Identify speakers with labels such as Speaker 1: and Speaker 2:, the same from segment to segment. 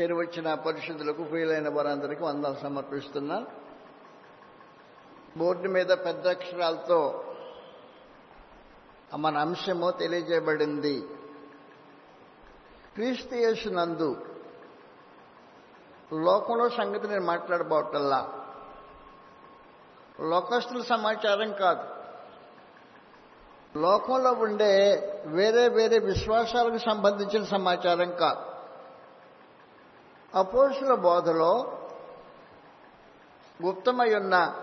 Speaker 1: చేరి వచ్చిన పరిశుద్ధులకు ప్రియులైన వారందరికీ వందలు సమర్పిస్తున్నా. బోర్డు మీద పెద్ద అక్షరాలతో మన అంశము తెలియజేయబడింది. క్రీస్తు యేసునందు లోకంలో సంగతి నేను మాట్లాడబోటల్లా? లోకస్తుల సమాచారం కాదు. లోకంలో ఉండే వేరే వేరే విశ్వాసాలకు సంబంధించిన సమాచారం కాదు. అపోసుల బోధలో గుప్తమై ఉన్న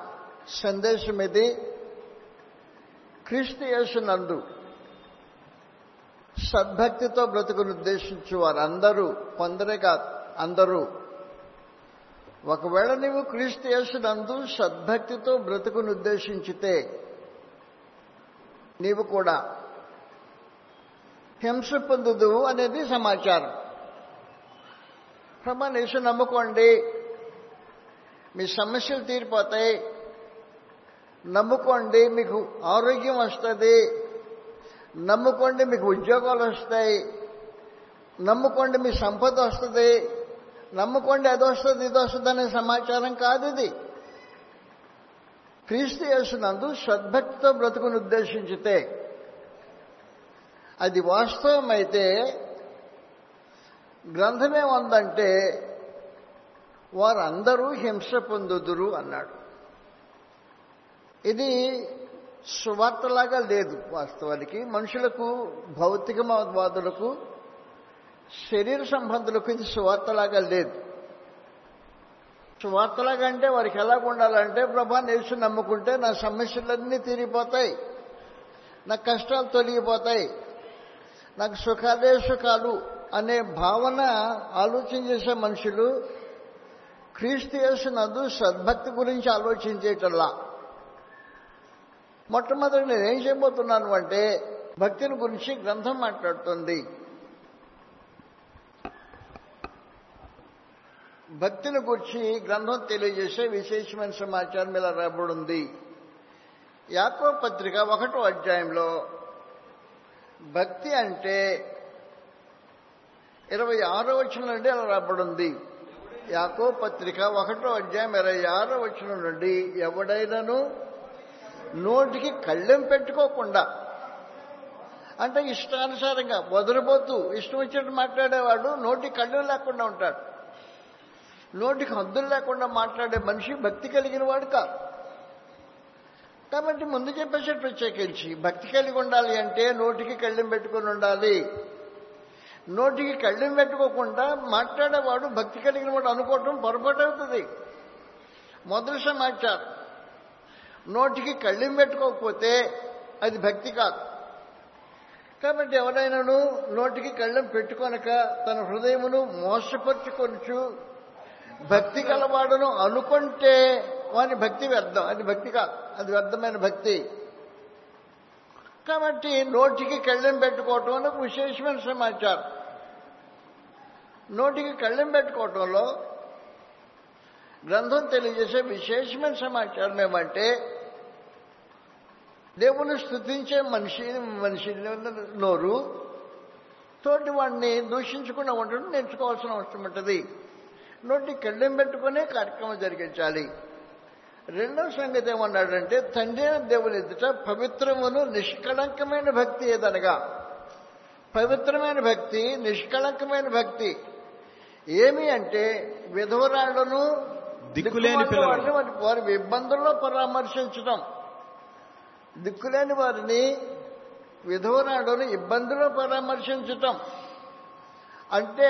Speaker 1: సందేశం ఇది క్రీస్తు యేసునందు సద్భక్తితో బ్రతుకును ఉద్దేశించు వారందరూ కొందరే కాదు అందరూ. ఒకవేళ నీవు క్రీస్తు యేసునందు సద్భక్తితో బ్రతుకును ఉద్దేశించితే నీవు కూడా హింస పొందుదువు అనేది సమాచారం. ప్రభా యేసు నమ్ముకోండి. మీ సమస్యలు తీరిపోతాయి నమ్ముకోండి మీకు ఆరోగ్యం వస్తుంది. నమ్ముకోండి మీకు ఉద్యోగాలు వస్తాయి. నమ్ముకోండి మీ సంపద వస్తుంది. నమ్ముకోండి అది వస్తుంది ఇది వస్తుంది అనే సమాచారం కాదు ఇది. క్రీస్తు యేసునందు సద్భక్తితో బ్రతుకును ఉద్దేశించితే అది వాస్తవమైతే గ్రంథమేముందంటే వారందరూ హింస పొందుదురు అన్నాడు. ఇది సువార్తలాగా లేదు వాస్తవానికి. మనుషులకు భౌతికవాదులకు శరీర సంబంధులకు ఇది సువార్తలాగా లేదు. సువార్తలాగా అంటే వారికి ఎలా ఉండాలంటే ప్రభా నేర్చు నమ్ముకుంటే నా సమస్యలన్నీ తీరిపోతాయి. నా కష్టాలు తొలగిపోతాయి. నాకు సుఖాలే సుఖాలు. అనే భావన ఆలోచన చేసే మనుషులు క్రీస్తు యేసునందు సద్భక్తి గురించి ఆలోచించేటల్లా మొట్టమొదటి నేను ఏం చేయబోతున్నాను అంటే భక్తిని గురించి గ్రంథం మాట్లాడుతుంది. భక్తిని గురించి గ్రంథం తెలియజేసే విశేషమైన సమాచారం ఇలా రాబడింది యాకో పత్రిక ఒకటో అధ్యాయంలో భక్తి అంటే ఇరవై ఆరో వచనం నుండి అలా రాబడింది? యాకో పత్రిక ఒకటో అధ్యాయం ఇరవై ఆరో వచనం నుండి ఎవడైనాను నోటికి కళ్ళెం పెట్టుకోకుండా అంటే ఇష్టానుసారంగా వదిలిపోతూ ఇష్టం వచ్చినట్టు మాట్లాడేవాడు నోటి కళ్ళెం లేకుండా ఉంటాడు. నోటికి హద్దులు లేకుండా మాట్లాడే మనిషి భక్తి కలిగిన వాడు కాదు. కాబట్టి ముందు చెప్పేసి ప్రత్యేకించి భక్తి కలిగి ఉండాలి అంటే నోటికి కళ్ళెం పెట్టుకుని ఉండాలి. నోటికి కళ్ళెం పెట్టుకోకుండా మాట్లాడేవాడు భక్తి కలిగిన వాడు అనుకోవటం పొరపాటు అవుతుంది. మొదటి సమాచారం నోటికి కళ్ళెం పెట్టుకోకపోతే అది భక్తి కాదు. కాబట్టి ఎవరైనాను నోటికి కళ్ళెం పెట్టుకొనక తన హృదయమును మోసపరుచుకొనుచు భక్తి కలవాడను అనుకుంటే వాని భక్తి వ్యర్థం. అది భక్తి కాదు. అది వ్యర్థమైన భక్తి. కాబట్టి నోటికి కళ్ళెం పెట్టుకోవటం అని విశేషమైన సమాచారం. నోటికి కళ్ళెం పెట్టుకోవటంలో గ్రంథం తెలియజేసే విశేషమైన సమాచారం ఏమంటే దేవుని స్థుతించే మనిషి మనిషి నోరు తోటి వాడిని దూషించకుండా ఉండడం నేర్చుకోవాల్సిన అవసరం ఉంటుంది. నోటి కళ్ళెం పెట్టుకునే కార్యక్రమం జరిగించాలి. రెండవ సంగతి ఏమన్నాడంటే తండ్రి దేవుని ఎదుట పవిత్రమును నిష్కళంకమైన భక్తి ఏదనగా? పవిత్రమైన భక్తి నిష్కళంకమైన భక్తి. ఏమి అంటే విధవరాళ్ళను
Speaker 2: దిక్కులేని
Speaker 1: వారిని వారి ఇబ్బందుల్లో పరామర్శించడం దిక్కులేని వారిని విధవరాళ్ళను ఇబ్బందుల్లో పరామర్శించటం. అంటే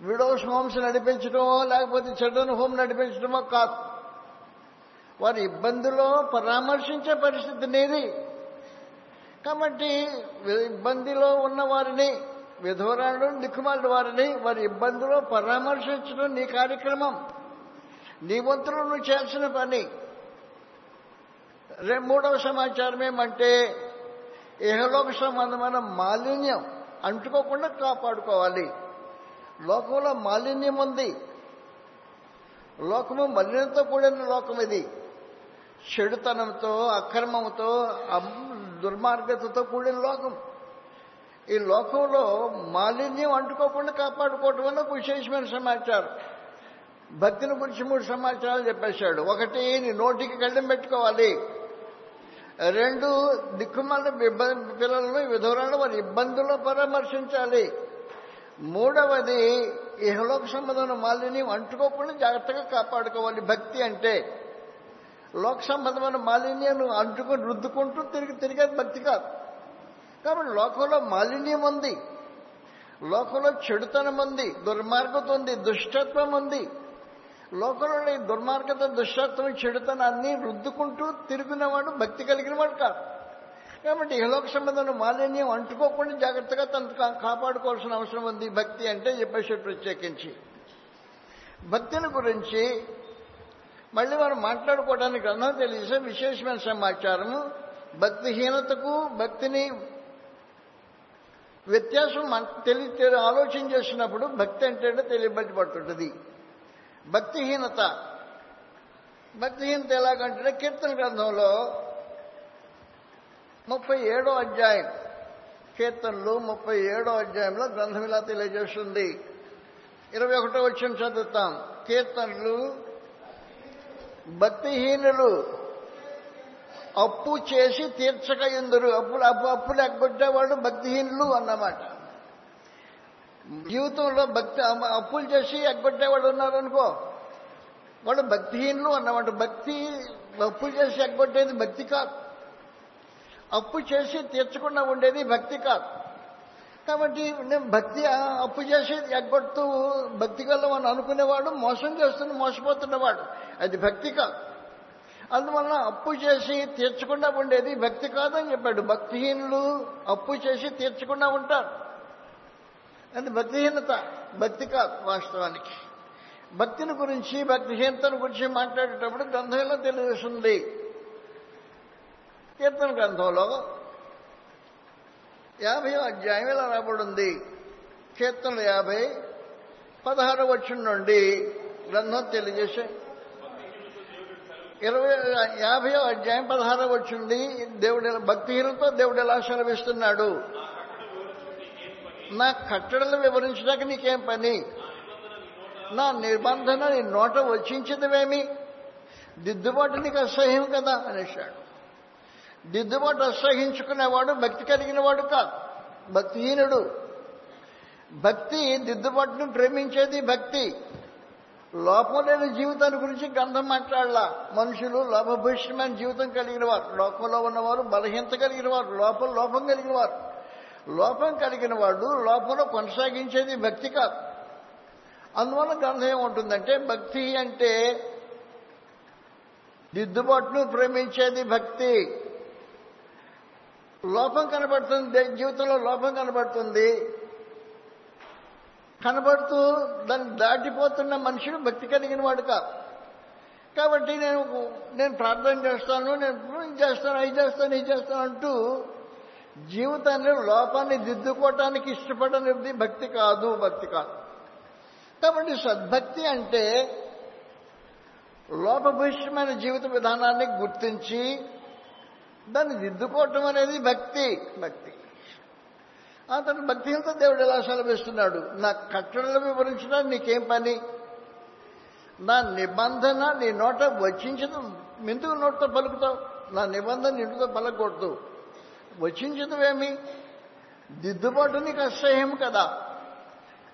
Speaker 1: విడోస్ హోమ్స్ నడిపించడమో లేకపోతే చిల్డ్రన్ హోమ్ నడిపించడమో కాదు. వారి ఇబ్బందులో పరామర్శించే పరిస్థితి నీది. కాబట్టి ఇబ్బందిలో ఉన్న వారిని విధవరాలు దిక్కుమాల వారిని వారి ఇబ్బందులు పరామర్శించడం నీ కార్యక్రమం. నీ వంతులు నువ్వు చేయాల్సిన పని. రే మూడవ సమాచారం ఏమంటే ఇహలోక సంబంధమైన మాలిన్యం అంటుకోకుండా కాపాడుకోవాలి. లోకంలో మాలిన్యం ఉంది. లోకము మలినంతో కూడిన లోకం ఇది. చెడుతనంతో అక్రమంతో దుర్మార్గతతో కూడిన లోకం. ఈ లోకంలో మాలిన్యం అంటుకోకుండా కాపాడుకోవటం వల్ల ఒక విశేషమైన సమాచారం. భక్తిని గురించి మూడు సమాచారాలు చెప్పేశాడు. ఒకటి నీ నోటికి కళ్ళెం పెట్టుకోవాలి. రెండు దిక్కుమాల పిల్లలను విధురాలను వారి ఇబ్బందుల్లో పరామర్శించాలి. మూడవది ఇహలోక సంబంధమైన మాలిన్యం అంటుకోకుండా జాగ్రత్తగా కాపాడుకోవాలి. భక్తి అంటే లోక సంబంధమైన మాలిన్యం అంటుకుని అంటుకొని రుద్దుకుంటూ తిరిగి తిరిగేది భక్తి కాదు. కాబట్టి లోకంలో మాలిన్యం ఉంది. లోకంలో చెడుతనం ఉంది దుర్మార్గత ఉంది దుష్టత్వం ఉంది. లోకంలో దుర్మార్గత దుష్టత్వం చెడుతనాన్ని రుద్దుకుంటూ తిరుగునేవాడు భక్తి కలిగిన వాడు కాదు. కాబట్టి ఇహలోక సంబంధమైన మాలిన్యం అంటుకోకుండా జాగ్రత్తగా తను కా- కాపాడుకోవాల్సిన అవసరం ఉంది. భక్తి అంటే చెప్పేసి ప్రత్యేకించి. భక్తిని గురించి మళ్ళీ మనం మాట్లాడుకోవడానికి గ్రంథం తెలిసే విశేషమైన సమాచారము భక్తిహీనతకు భక్తిని వ్యత్యాసం మన- తెలి ఆలోచన చేసినప్పుడు భక్తి అంటే తెలియబడిపడుతుంటుంది భక్తిహీనత. భక్తిహీనత ఎలాగంటే కీర్తన గ్రంథంలో ముప్పై ఏడో అధ్యాయం కీర్తనలు ముప్పై ఏడో అధ్యాయంలో గ్రంథం ఇలా తెలియజేస్తుంది. ఇరవై ఒకటో వచ్చిన చదువుతాం. కీర్తనలు భక్తిహీనులు అప్పు చేసి తీర్చక ఎందురు? అప్పులు అప్పు అప్పులు ఎగ్గొట్టేవాడు భక్తిహీనులు అన్నమాట. జీవితంలో భక్తి అప్పులు చేసి ఎగ్గొట్టేవాడు ఉన్నారనుకో వాడు భక్తిహీనులు అన్నమాట. భక్తి అప్పులు చేసి ఎగ్గొట్టేది భక్తి కాదు. అప్పు చేసి తీర్చకుండా ఉండేది భక్తి కాదు. కాబట్టి నేను భక్తి అప్పు చేసి ఎగ్గొడుతూ భక్తి గలవని అనుకునేవాడు మోసం చేస్తున్న మోసపోతున్నవాడు. అది భక్తి కాదు. అందువలన అప్పు చేసి తీర్చకుండా ఉండేది భక్తి కాదని చెప్పాడు. భక్తిహీనులు అప్పు చేసి తీర్చకుండా ఉంటారు. అది భక్తిహీనత. భక్తి కాదు వాస్తవానికి. భక్తిని గురించి భక్తిహీనతను గురించి మాట్లాడేటప్పుడు గ్రంథంలో తెలియజేస్తుంది కీర్తన గ్రంథంలో యాభై అధ్యాయం ఇలా రాబడింది. కీర్తనలు యాభై పదహారు వచ్చిన నుండి గ్రంథం తెలియజేసే ఇరవై యాభై అధ్యాయం పదహారు వచ్చింది. దేవుడి భక్తిహీనతో దేవుడు ఎలా సెలవిస్తున్నాడు? నా కట్టడలు వివరించడానికి నీకేం పని? నా నిబంధన నీ నోట వచ్చించదవేమి దిద్దుబాటు నీకు అసహ్యం కదా అనేశాడు. దిద్దుబాటు అసహించుకునేవాడు భక్తి కలిగిన వాడు కాదు. భక్తిహీనుడు. భక్తి దిద్దుబాటును ప్రేమించేది భక్తి. లోపం లేని జీవితాన్ని గురించి గంధం మాట్లాడలా. మనుషులు లోపభూషణమైన జీవితం కలిగిన వారు. లోకంలో ఉన్నవారు బలహీనత కలిగిన వారు. లోపం లోపం కలిగిన వారు. లోపం కలిగిన వాడు లోపంలో కొనసాగించేది భక్తి కాదు. అందువల్ల గంధం ఏముంటుందంటే భక్తి అంటే దిద్దుబాటును ప్రేమించేది భక్తి. లోపం కనబడుతుంది జీవితంలో లోపం కనబడుతుంది. కనబడుతూ దాన్ని దాటిపోతున్న మనుషుడు భక్తి కలిగిన వాడు కాదు. కాబట్టి నేను నేను ప్రార్థన చేస్తాను నేను ఇది చేస్తాను ఇది చేస్తాను ఇది చేస్తాను అంటూ జీవితాన్ని లోపాన్ని దిద్దుకోవటానికి ఇష్టపడనిది భక్తి కాదు భక్తి కాదు. కాబట్టి సద్భక్తి అంటే లోపభూషమైన జీవిత విధానాన్ని గుర్తించి దాన్ని దిద్దుకోవటం అనేది భక్తి భక్తి. అతను భక్తిహీనత దేవుడు ఎలా సెలవిస్తున్నాడు? నా కట్టడలు వివరించడం నీకేం పని? నా నిబంధన నీ నోట వచ్చించదు మెందుకు నోటితో పలుకుతావు. నా నిబంధన ఇంటితో పలకూడదు. వచ్చించదువేమి దిద్దుబాటు నీకు అసహ్యం కదా.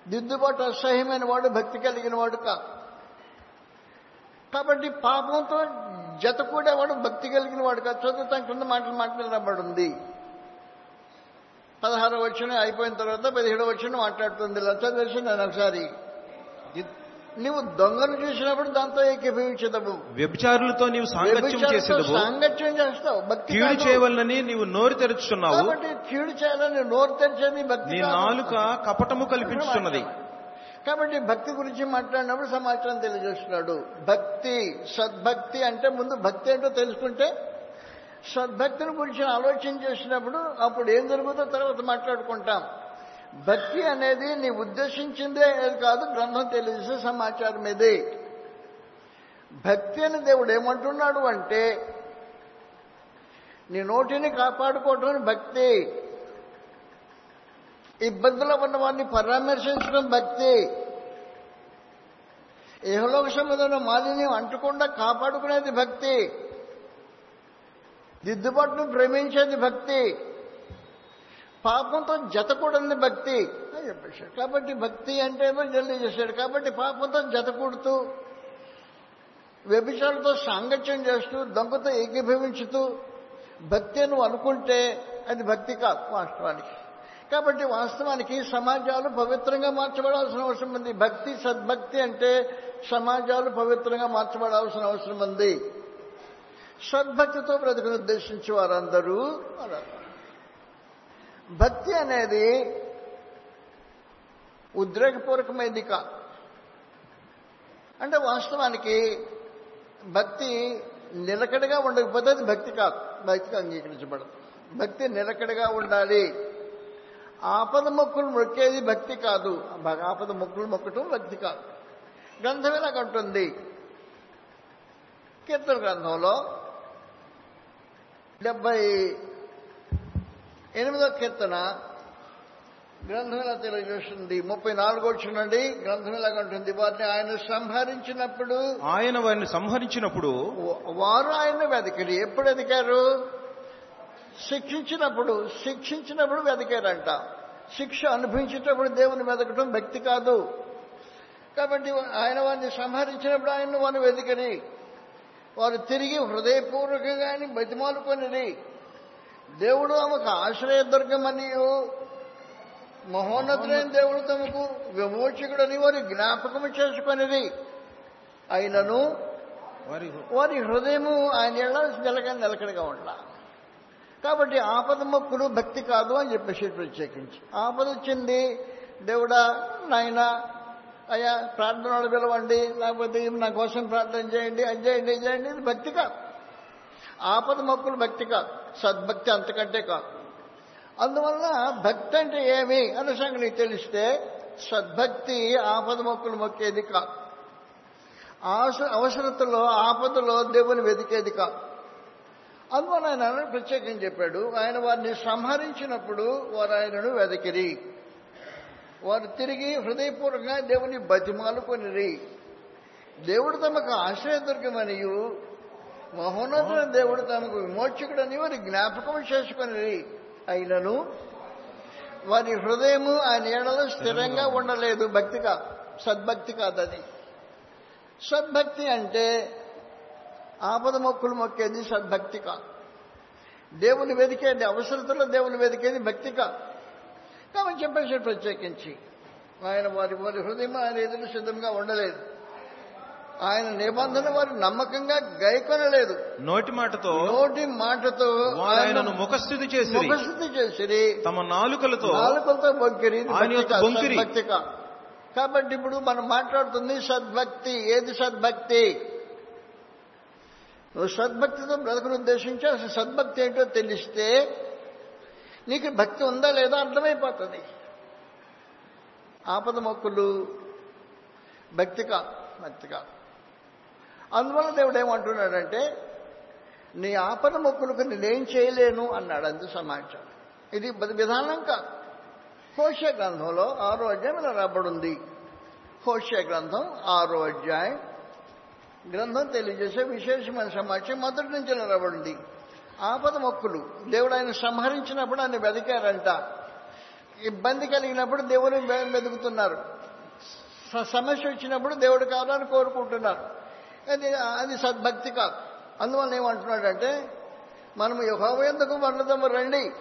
Speaker 1: దిద్దుబాటు అసహ్యమైన వాడు భక్తి కలిగిన వాడు కాబట్టి పాపంతో జత కూడేవాడు భక్తి కలిగిన వాడు కాదు చదువుతాం కింద మాటలు మాట్లాడబడి ఉంది పదహారు వచ్చిన అయిపోయిన తర్వాత పదిహేడు వచ్చిన మాట్లాడుతుంది. ఇలా చదివేసి నేను ఒకసారి. నువ్వు దొంగను చూసినప్పుడు దాంతో ఏకీభవించదవు
Speaker 2: వ్యభిచారులతో నీవు సాంగత్యం చేసేదవు
Speaker 1: సాంగత్యం చేస్తావు.
Speaker 2: కీడు. చేయవలనని నీవు నోరు తెరుచుచున్నావు.
Speaker 1: కాబట్టి కీడు చేయాలని నోరు తెరిచేది భక్తి
Speaker 2: నీ. నాలుక కపటము కల్పించుతున్నది
Speaker 1: కాబట్టి భక్తి గురించి మాట్లాడినప్పుడు సమాచారం తెలియజేస్తున్నాడు. భక్తి సద్భక్తి అంటే ముందు భక్తి ఏంటో తెలుసుకుంటే భక్తిని గురించి ఆలోచన చేసినప్పుడు అప్పుడు ఏం జరుగుతుందో తర్వాత మాట్లాడుకుంటాం. భక్తి అనేది నీ ఉద్దేశించిందే కాదు గ్రంథం తెలిసే సమాచారం ఇది. భక్తి అని దేవుడు ఏమంటున్నాడు అంటే నీ నోటిని కాపాడుకోవటం భక్తి. ఇబ్బందులో ఉన్న వారిని పరామర్శించడం భక్తి. ఇహలోక సంబంధమైన మాలిన్యం అంటకుండా కాపాడుకునేది భక్తి. దిద్దుబాటును ప్రేమించేది భక్తి. పాపంతో జతకూడని భక్తి. అని చెప్పేశాడు కాబట్టి భక్తి అంటే ఏమో చేశాడు? కాబట్టి పాపంతో జతకూడుతూ వ్యభిచారులతో సాంగత్యం చేస్తూ దొంగతో ఏకీభవించుతూ భక్తి నువ్వు అనుకుంటే అది భక్తి కాదు వాస్తవానికి. కాబట్టి వాస్తవానికి సమాజాలు పవిత్రంగా మార్చబడాల్సిన అవసరం ఉంది. భక్తి సద్భక్తి అంటే సమాజాలు పవిత్రంగా మార్చబడాల్సిన అవసరం ఉంది. సద్భక్తితో బ్రతుకును ఉద్దేశించి వారందరూ భక్తి అనేది ఉద్రేకపూర్వకమైంది కా అంటే వాస్తవానికి భక్తి నిలకడగా ఉండకపోతే అది భక్తి కాదు. భక్తికి అంగీకరించబడదు. భక్తి నిలకడగా ఉండాలి. ఆపద మొక్కులు మొక్కేది భక్తి కాదు. ఆపద మొక్కులు మొక్కటం భక్తి కాదు. గ్రంథం ఎలాగంటుంది కీర్తన గ్రంథంలో డెబ్బై ఎనిమిదో కీర్తన గ్రంథం ఎలా తెలియజేస్తుంది. ముప్పై నాలుగో చూడండి గ్రంథం ఎలాగంటుంది వారిని ఆయన సంహరించినప్పుడు
Speaker 2: ఆయన వారిని సంహరించినప్పుడు
Speaker 1: వారు ఆయన వెతికిరి ఎప్పుడు వెతికారు శిక్షించినప్పుడు శిక్షించినప్పుడు వెతికారంట శిక్ష అనుభవించేటప్పుడు దేవుని వెతకటం భక్తి కాదు. కాబట్టి ఆయన వారిని సంహరించినప్పుడు ఆయన వారిని వెతికరి వారు తిరిగి హృదయపూర్వకంగా ఆయన బతిమాలుకొనిరి. దేవుడు ఆమెకు ఆశ్రయదుర్గమనియు మహోన్నతులైన దేవుడు తమకు విమోచకుడని వారి జ్ఞాపకము చేసుకొనిది అయినను
Speaker 2: వారి
Speaker 1: హృదయము ఆయన నిలక నిలకడగా ఉండాలి. కాబట్టి ఆపద మొక్కులు భక్తి కాదు అని చెప్పేసి ప్రత్యేకించి. ఆపద వచ్చింది దేవుడా నాయన అయ్యా ప్రార్థనలు పిలవండి లేకపోతే నా కోసం ప్రార్థన చేయండి అది చేయండి ఇది చేయండి ఇది భక్తి కాదు. ఆపద మొక్కులు భక్తి కాదు సద్భక్తి అంతకంటే కాదు. అందువల్ల భక్తి అంటే ఏమి అన్న సంగతి తెలిస్తే సద్భక్తి ఆపద మొక్కులు మొక్కేది కాదు. ఆశ అవసరతలో ఆపదలో దేవుని వెతికేది కాదు. అందువల్ల ఆయన ప్రత్యేకం చెప్పాడు ఆయన వారిని సంహరించినప్పుడు వారు ఆయనను వెదకిరి. వారు తిరిగి హృదయపూర్వకంగా దేవుని బతిమాలుకొనిరి దేవుడు తమకు ఆశ్రయదుర్గమనియు మహోన్నతుల దేవుడు తమకు విమోచకుడని వారి జ్ఞాపకం చేసుకొనిరి అయినను వారి హృదయము ఆయన ఏడలో స్థిరంగా ఉండలేదు. భక్తి కాదు సద్భక్తి కాదు అది సద్భక్తి అంటే ఆపద మొక్కులు మొక్కేది సద్భక్తి కాదు దేవుని వెతికేది అవసరతలో దేవుని వెతికేది భక్తి కాదు చెప్పేసి ప్రత్యేకించి. ఆయన వారి వారి హృదయం ఆయన ఎదురు సిద్ధంగా ఉండలేదు. ఆయన నిబంధన వారు నమ్మకంగా గైకొనలేదు.
Speaker 2: నోటి మాటతో
Speaker 1: నోటి మాటతో
Speaker 2: ఆయనను ముఖస్థితి చేసిరి.
Speaker 1: ముఖస్థితి చేసిరి.
Speaker 2: తమ నాలుకలతో
Speaker 1: నాలుకలతో బొంకిరి ఇది
Speaker 2: ఆయన
Speaker 1: భక్తి
Speaker 2: యొక్క
Speaker 1: కాదు,
Speaker 2: బొంకిరి.
Speaker 1: సద్భక్తి కాదు. కాబట్టి ఇప్పుడు మనం మాట్లాడుతుంది సద్భక్తి. ఏది సద్భక్తి? నువ్వు సద్భక్తితో బ్రతుకును ఉద్దేశించి అసలు సద్భక్తి ఏంటో తెలిస్తే నీకు భక్తి ఉందా లేదా అర్థమైపోతుంది. ఆపద మొక్కులు భక్తి కాదు భక్తి కాదు అందువల్ల దేవుడు ఏమంటున్నాడంటే నీ ఆపద మొక్కులకు నేనేం చేయలేను అన్నాడు. అందు సమాచారం. ఇది విధానం కాదు. హోషే గ్రంథంలో ఆరో అధ్యాయం ఇలా రాబడింది. హోషే గ్రంథం ఆరో అధ్యాయం. గ్రంథం తెలియజేసే విశేషమైన సమాచారం మొదటి నుంచి ఇలా రాబడింది. ఆపద మొక్కులు దేవుడు ఆయన సంహరించినప్పుడు ఆయన వెతికారంట. ఇబ్బంది కలిగినప్పుడు దేవుని వెతుకుతున్నారు. స- సమస్య వచ్చినప్పుడు దేవుడు కావాలని కోరుకుంటున్నారు. అది అది సద్భక్తి కాదు. అందువల్ల ఏమంటున్నాడంటే మనము యహోవ ఎందుకు వండుదాము రండి.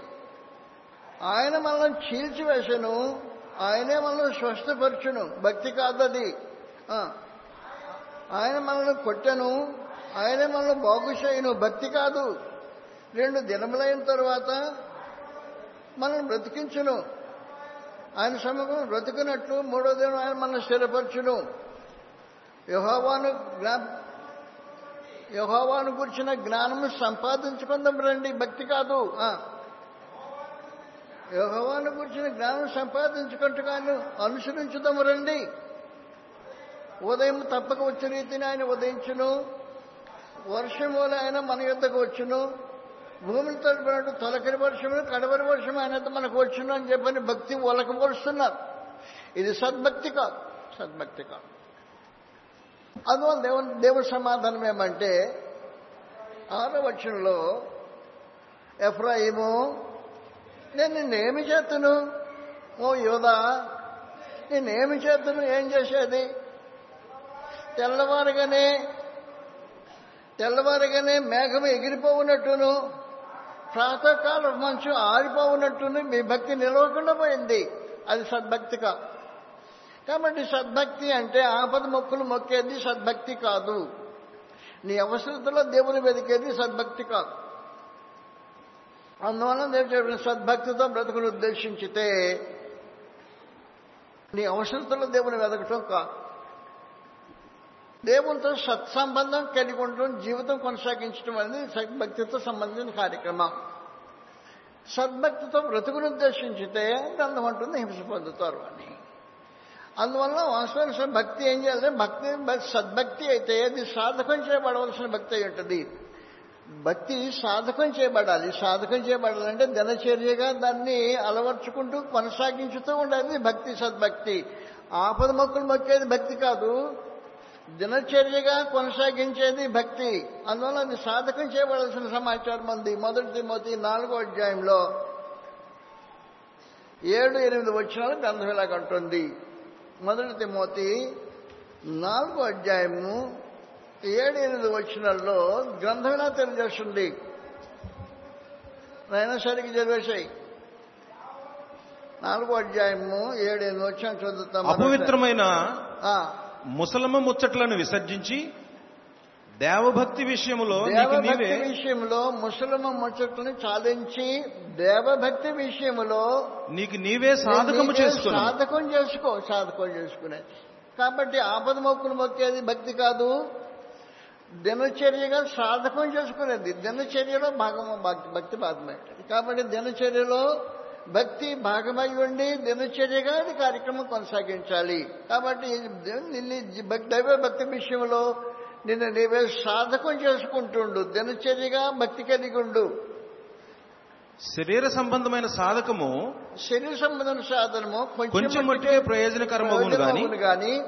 Speaker 1: ఆయన మనల్ని చీల్చివేసను. ఆయనే మనల్ని స్వస్థపరచును. భక్తి కాదు అది ఆయన మనల్ని కొట్టను. ఆయనే మనల్ని బాగు చేయను. భక్తి కాదు. రెండు దినములైన తరువాత మనం బ్రతికించును. ఆయన సమయం బ్రతికినట్లు మూడో దినం ఆయన మనం స్థిరపరచును. యహోవాను జ్ఞా యహోవాను గురించిన జ్ఞానము సంపాదించుకుందాం రండి భక్తి కాదు. యహోవాను గురించిన జ్ఞానం సంపాదించుకుంటున్నాను అనుసరించుదాము రండి. ఉదయం తప్పక వచ్చిన రీతిని ఆయన ఉదయించును. వర్షం వల్ల ఆయన మన యుద్ధకు వచ్చును. భూమిని తడిపినట్టు తొలకరి వర్షము కడవరి వర్షము అనేది మనకు వచ్చును అని చెప్పని భక్తి ఒలకపరుస్తున్నారు ఇది సద్భక్తి కాదు. సద్భక్తి కాదు. అందువల్ల దేవుని దేవుని సమాధానం ఏమంటే ఆరో వచనంలో ఎఫ్రాయిము నేను నిన్నేమి చేతును? ఓ యోధా నేనేమి చేతును? ఏం చేసేది? తెల్లవారుగానే తెల్లవారుగానే మేఘం ఎగిరిపోవునట్టును. ప్రాతకాల మంచు ఆరిపోవునట్టును మీ భక్తి నిలవకుండా పోయింది. అది సద్భక్తి కాదు కాబట్టి సద్భక్తి అంటే ఆపద మొక్కులు మొక్కేది సద్భక్తి కాదు. నీ అవసరతలో దేవుని వెతికేది సద్భక్తి కాదు. అందువలన దేవుడు సద్భక్తితో బ్రతుకును ఉద్దేశించితే నీ అవసరతలో దేవుని వెతకటం కాదు. దేవునితో సత్సంబంధం కలిగి ఉండడం జీవితం కొనసాగించడం అనేది సద్భక్తితో సంబంధించిన కార్యక్రమం. సద్భక్తితో బ్రతుకును ఉద్దేశించితే గ్రంథం ఉంటుంది హింస పొందుతారు అని. అందువల్ల వాస్తవానికి భక్తి ఏం చేయాలంటే భక్తి సద్భక్తి అయితే అది సాధకం చేయబడవలసిన భక్తి అయి ఉంటుంది. భక్తి సాధకం చేయబడాలి. సాధకం చేయబడాలంటే దినచర్యగా దాన్ని అలవర్చుకుంటూ కొనసాగించుతూ ఉండాలి భక్తి సద్భక్తి. ఆపద మొక్కులు మొక్కేది భక్తి కాదు. దినచర్యగా కొనసాగించేది భక్తి. అందువల్ల అది సాధకం చేయబడాల్సిన సమాచారం ఉంది. మొదటి తిమోతి నాలుగో అధ్యాయంలో ఏడు ఎనిమిది వచ్చినాలు గ్రంథం ఇలాగంటుంది మొదటి తిమోతి నాలుగో అధ్యాయము ఏడు ఎనిమిది వచ్చినాల్లో గ్రంథం ఇలా తెలియజేస్తుంది? నైనా సరిగ్గా చదివేశాయి. నాలుగో అధ్యాయము ఏడు ఎనిమిది వచ్చిన చదువుతాం.
Speaker 2: అపవిత్రమైన ముసలమ్మ ముచ్చట్లను విసర్జించి దేవభక్తి నీవే
Speaker 1: విషయంలో ముసలమ్మ ముచ్చట్లను చాలించి దేవభక్తి విషయంలో
Speaker 2: నీకు నీవే సాధకము చేసుకున్నావు
Speaker 1: సాధకం చేసుకో సాధకం చేసుకునేది కాబట్టి ఆపద మొక్కులు మొక్కేది భక్తి కాదు. దినచర్యగా సాధకం చేసుకునేది. దినచర్యలో భాగం భక్తి భాగమే కాబట్టి దినచర్యలో భక్తి భాగమై ఉండి దినచర్యగా అది కార్యక్రమం కొనసాగించాలి. కాబట్టి నిన్ను దైవ భక్తి విషయంలో నిన్ను నీవే సాధకం చేసుకుంటుండు. దినచర్యగా భక్తి కలిగి ఉండు.
Speaker 2: శరీర సంబంధమైన సాధకము
Speaker 1: శరీర సంబంధం సాధనము
Speaker 2: కొంచెం మట్టుకే గాని
Speaker 1: ప్రయోజనమగును గాని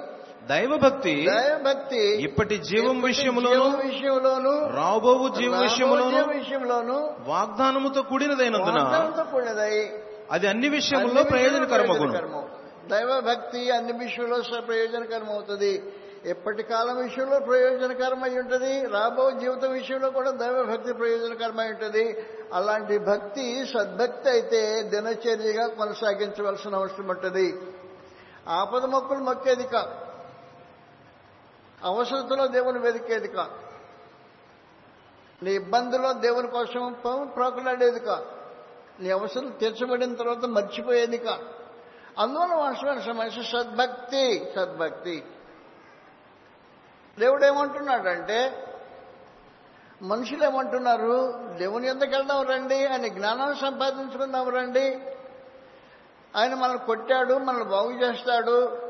Speaker 2: దైవభక్తి
Speaker 1: దైవభక్తి
Speaker 2: ఇప్పటి జీవం
Speaker 1: జీవం విషయంలోను
Speaker 2: రాబోవు జీవ
Speaker 1: రాబోయే విషయంలోను
Speaker 2: వాగ్దానముతో కూడినదైనందున
Speaker 1: కూడినదై
Speaker 2: అది అన్ని
Speaker 1: విషయాల్లో
Speaker 2: ప్రయోజనకరమగును.
Speaker 1: ప్రయోజనకరమవుతుంది. దైవభక్తి అన్ని విషయంలో ప్రయోజనకరం అవుతుంది ఎప్పటి కాలం విషయంలో ప్రయోజనకరమై ఉంటుంది? రాబో జీవితం విషయంలో కూడా దైవభక్తి ప్రయోజనకరమై ఉంటుంది. అలాంటి భక్తి సద్భక్తి అయితే దినచర్యగా కొనసాగించవలసిన అవసరం ఉంటుంది. ఆపద మొక్కులు మొక్కేది కాదు. అవసరతలో దేవుని వెతికేది కాదు. నీ ఇబ్బందులో దేవుని కోసం ప్రాకులాడేది కాదు. నీ అవసరం తీర్చబడిన తర్వాత మర్చిపోయేది కాదు. అందువల్ల వాస్తవమైన సమస్య సద్భక్తి సద్భక్తి. దేవుడు ఏమంటున్నాడంటే మనుషులు ఏమంటున్నారు దేవుని ఎందుకు వెళ్దాం రండి ఆయన జ్ఞానాన్ని సంపాదించుకుందాం రండి. ఆయన మనల్ని కొట్టాడు మనల్ని బాగు చేస్తాడు.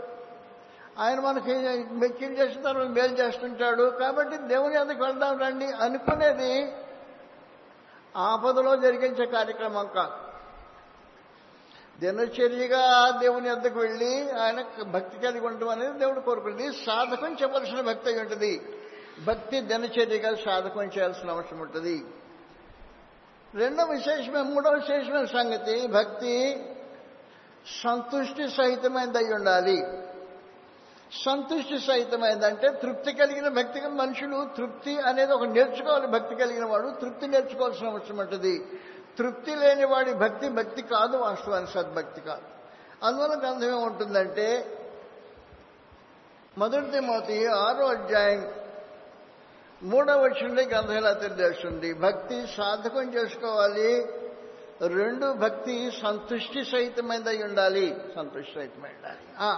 Speaker 1: ఆయన మనకి మెక్కిలు చేస్తున్నారు మేలు చేస్తుంటాడు. కాబట్టి దేవుని ఎందుకు వెళ్దాం రండి అనుకునేది ఆపదలో జరిగించే కార్యక్రమం కాదు. దినచర్యగా దేవుని వద్దకు వెళ్ళి ఆయన భక్తి కలిగి ఉండటం అనేది దేవుడు కోరుకుంది సాధకం చెప్పవలసిన భక్తి అయి ఉంటుంది. భక్తి దినచర్యగా సాధకం చేయాల్సిన అవసరం ఉంటుంది. రెండో విశేషమైన మూడో విశేషమైన సంగతి భక్తి సంతుష్టి సహితమైనది అయి ఉండాలి. సంతుష్టి సహితమైందంటే తృప్తి కలిగిన భక్తి మనుషులు తృప్తి అనేది ఒక నేర్చుకోవాలి భక్తి కలిగిన వాడు తృప్తి నేర్చుకోవాల్సిన అవసరం ఉంటుంది. తృప్తి లేని వాడి భక్తి భక్తి కాదు వాస్తవానికి సద్భక్తి కాదు. అందువల్ల గ్రంథం ఏముంటుందంటే మొదటి మోతి ఆరో అధ్యాయం మూడవ వచ్చింది గ్రంథం ఇలా తెలియజేస్తుంది? భక్తి సాధకం చేసుకోవాలి రెండు భక్తి సంతుష్టి సహితమైనది ఉండాలి. సంతుష్టి సహితమై ఉండాలి.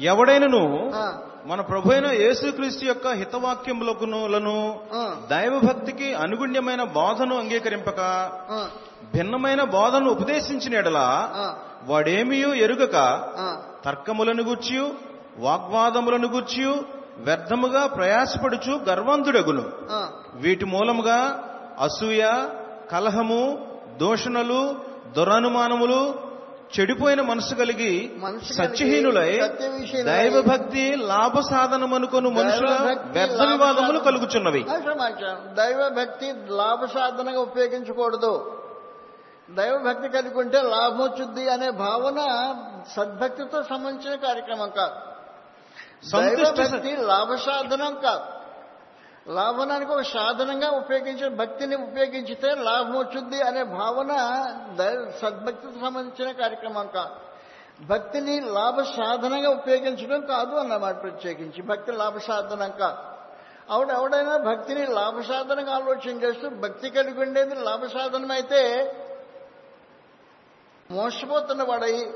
Speaker 2: ఎవడైనను మన ప్రభు అయిన యేసుక్రీస్తు యొక్క హితవాక్యములకును
Speaker 1: ఆ,
Speaker 2: దైవభక్తికి అనుగుణ్యమైన బోధను అంగీకరింపక భిన్నమైన బోధను ఉపదేశించిన ఎడల వాడేమియూ ఎరుగక. తర్కములను గూర్చియు వాగ్వాదములను గూర్చియు వ్యర్థముగా ప్రయాసపడుచు గర్వంతుడగును. వీటి మూలముగా అసూయ కలహము దూషణలు దురనుమానములు చెడిపోయిన మనసు కలిగి సత్యహీనులై దైవభక్తి లాభ సాధనమనుకొను మనుషుల
Speaker 1: దైవభక్తి
Speaker 2: వ్యర్థ వివాదములు కలుగుచున్నవి.
Speaker 1: అది సమాచారం. దైవ భక్తి లాభ సాధనగా ఉపయోగించకూడదు. దైవ భక్తి కలిగి ఉంటే లాభం వచ్చుద్ది అనే భావన సద్భక్తితో సంబంధించిన కార్యక్రమం కాదు.
Speaker 2: సంతుష్టి
Speaker 1: లాభ సాధనం కాదు. లాభనానికి ఒక సాధనంగా ఉపయోగించిన భక్తిని ఉపయోగించితే లాభం వచ్చుద్ది అనే భావన సద్భక్తికి సద్భక్తితో సంబంధించిన కార్యక్రమం కాదు. భక్తిని లాభ సాధనంగా ఉపయోగించడం కాదు అన్నమాట ప్రత్యేకించి. భక్తి లాభ సాధనం కాదు. ఆవిడ ఎవడైనా భక్తిని లాభ సాధనంగా ఆలోచన చేస్తూ భక్తి కలిగి ఉండేది లాభ సాధనమైతే మోసపోతున్న వాడై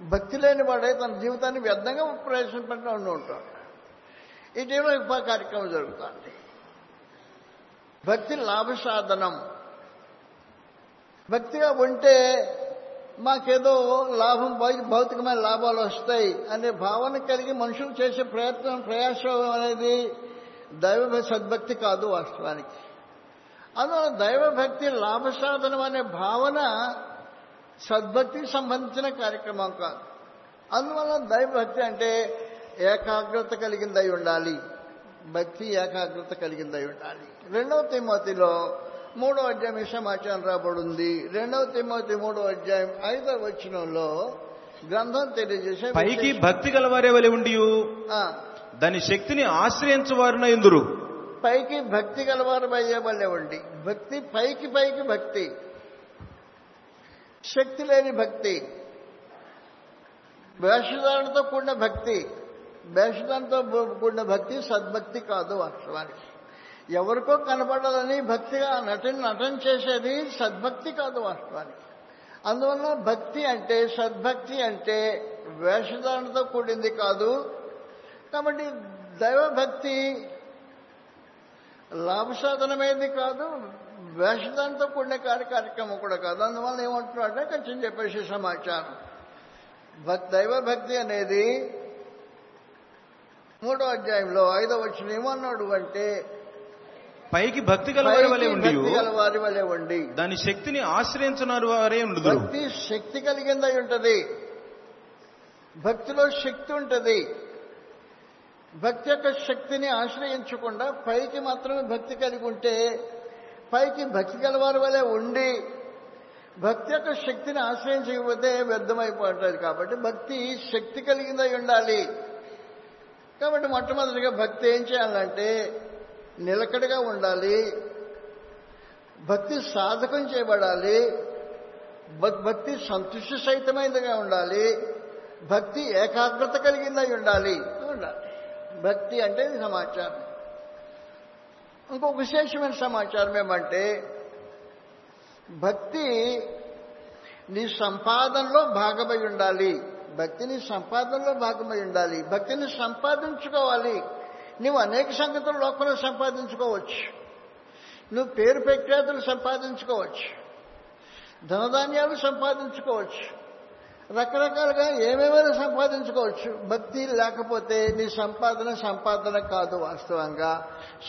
Speaker 1: భక్తి లేని వాడై తన జీవితాన్ని వ్యర్థంగా ప్రవేశింపడం ఉంటాడు. ఉంటాడు ఇటీవల ఉపా కార్యక్రమం జరుగుతుంది. భక్తి లాభ సాధనం భక్తిగా ఉంటే మాకేదో లాభం భౌతికమైన లాభాలు వస్తాయి అనే భావన కలిగి మనుషులు చేసే ప్రయత్నం ప్రయాసం అనేది దైవ సద్భక్తి కాదు వాస్తవానికి. అందువల్ల దైవభక్తి లాభ సాధనం అనే భావన సద్భక్తికి సంబంధించిన కార్యక్రమం కాదు. అందువల్ల దైవభక్తి అంటే ఏకాగ్రత కలిగిందై ఉండాలి. భక్తి ఏకాగ్రత కలిగిందై ఉండాలి. రెండవ తిమోతిలో మూడో అధ్యాయం ఈ సమాచారం రాబడింది. రెండవ తిమోతి మూడో అధ్యాయం ఐదవ వచనంలో గ్రంథం తెలియజేసే
Speaker 2: పైకి భక్తి గలవారే వలె ఉండి
Speaker 1: ఆ,
Speaker 2: దాని శక్తిని ఆశ్రయించవారిన ఎందురు
Speaker 1: పైకి భక్తి గలవారు అయ్యేవాళ్ళేవండి భక్తి పైకి పైకి భక్తి. శక్తి లేని భక్తి. వేషధారణతో కూడిన భక్తి. వేషధారణతో కూడిన భక్తి సద్భక్తి కాదు వాస్తవానికి. ఎవరికో కనపడాలని భక్తిగా నటన నటన చేసేది సద్భక్తి కాదు వాస్తవానికి. అందువల్ల భక్తి అంటే సద్భక్తి అంటే వేషధారణతో కూడింది కాదు. కాబట్టి దైవభక్తి లాభసాధనమైంది కాదు వేషధారణతో కూడిన కార్యక్రమం కూడా కాదు. అందువల్ల ఏమంటున్నాడంటే కొంచెం చెప్పేసి సమాచారం. దైవభక్తి అనేది మూడో అధ్యాయంలో ఐదో వచ్చిన ఏమన్నాడు అంటే
Speaker 2: పైకి భక్తి గలవారి వలె ఉండి
Speaker 1: భక్తి గల వారి వలె ఉండి.
Speaker 2: దాని శక్తిని ఆశ్రయించున్నారు వారే ఉండుదురు.
Speaker 1: భక్తి శక్తి కలిగిందై ఉంటది. భక్తిలో శక్తి ఉంటది. భక్తి యొక్క శక్తిని ఆశ్రయించకుండా పైకి మాత్రమే భక్తి కలిగి ఉంటే పైకి భక్తి గలవారి వలె ఉండి భక్తి యొక్క శక్తిని ఆశ్రయించకపోతే వ్యర్థమైపోతుంది కాబట్టి భక్తి శక్తి కలిగిందై ఉండాలి. కాబట్టి మొట్టమొదటిగా భక్తి ఏం చేయాలంటే నిలకడగా ఉండాలి భక్తి సాధకం చేయబడాలి భక్తి సంతృష్టి సహితమైనదిగా ఉండాలి భక్తి ఏకాగ్రత కలిగిందై ఉండాలి. ఉండాలి భక్తి అంటే సమాచారం? ఇంకొక విశేషమైన సమాచారం ఏమంటే భక్తి నీ సంపాదనలో భాగమై ఉండాలి. భక్తిని సంపాదనలో భాగమై ఉండాలి. భక్తిని సంపాదించుకోవాలి. నువ్వు అనేక సంగతులు లోకంలో సంపాదించుకోవచ్చు. నువ్వు పేరు ప్రఖ్యాతులు సంపాదించుకోవచ్చు. ధనధాన్యాలు సంపాదించుకోవచ్చు. రకరకాలుగా ఏమేమైనా సంపాదించుకోవచ్చు. భక్తి లేకపోతే నీ సంపాదన సంపాదన కాదు వాస్తవంగా.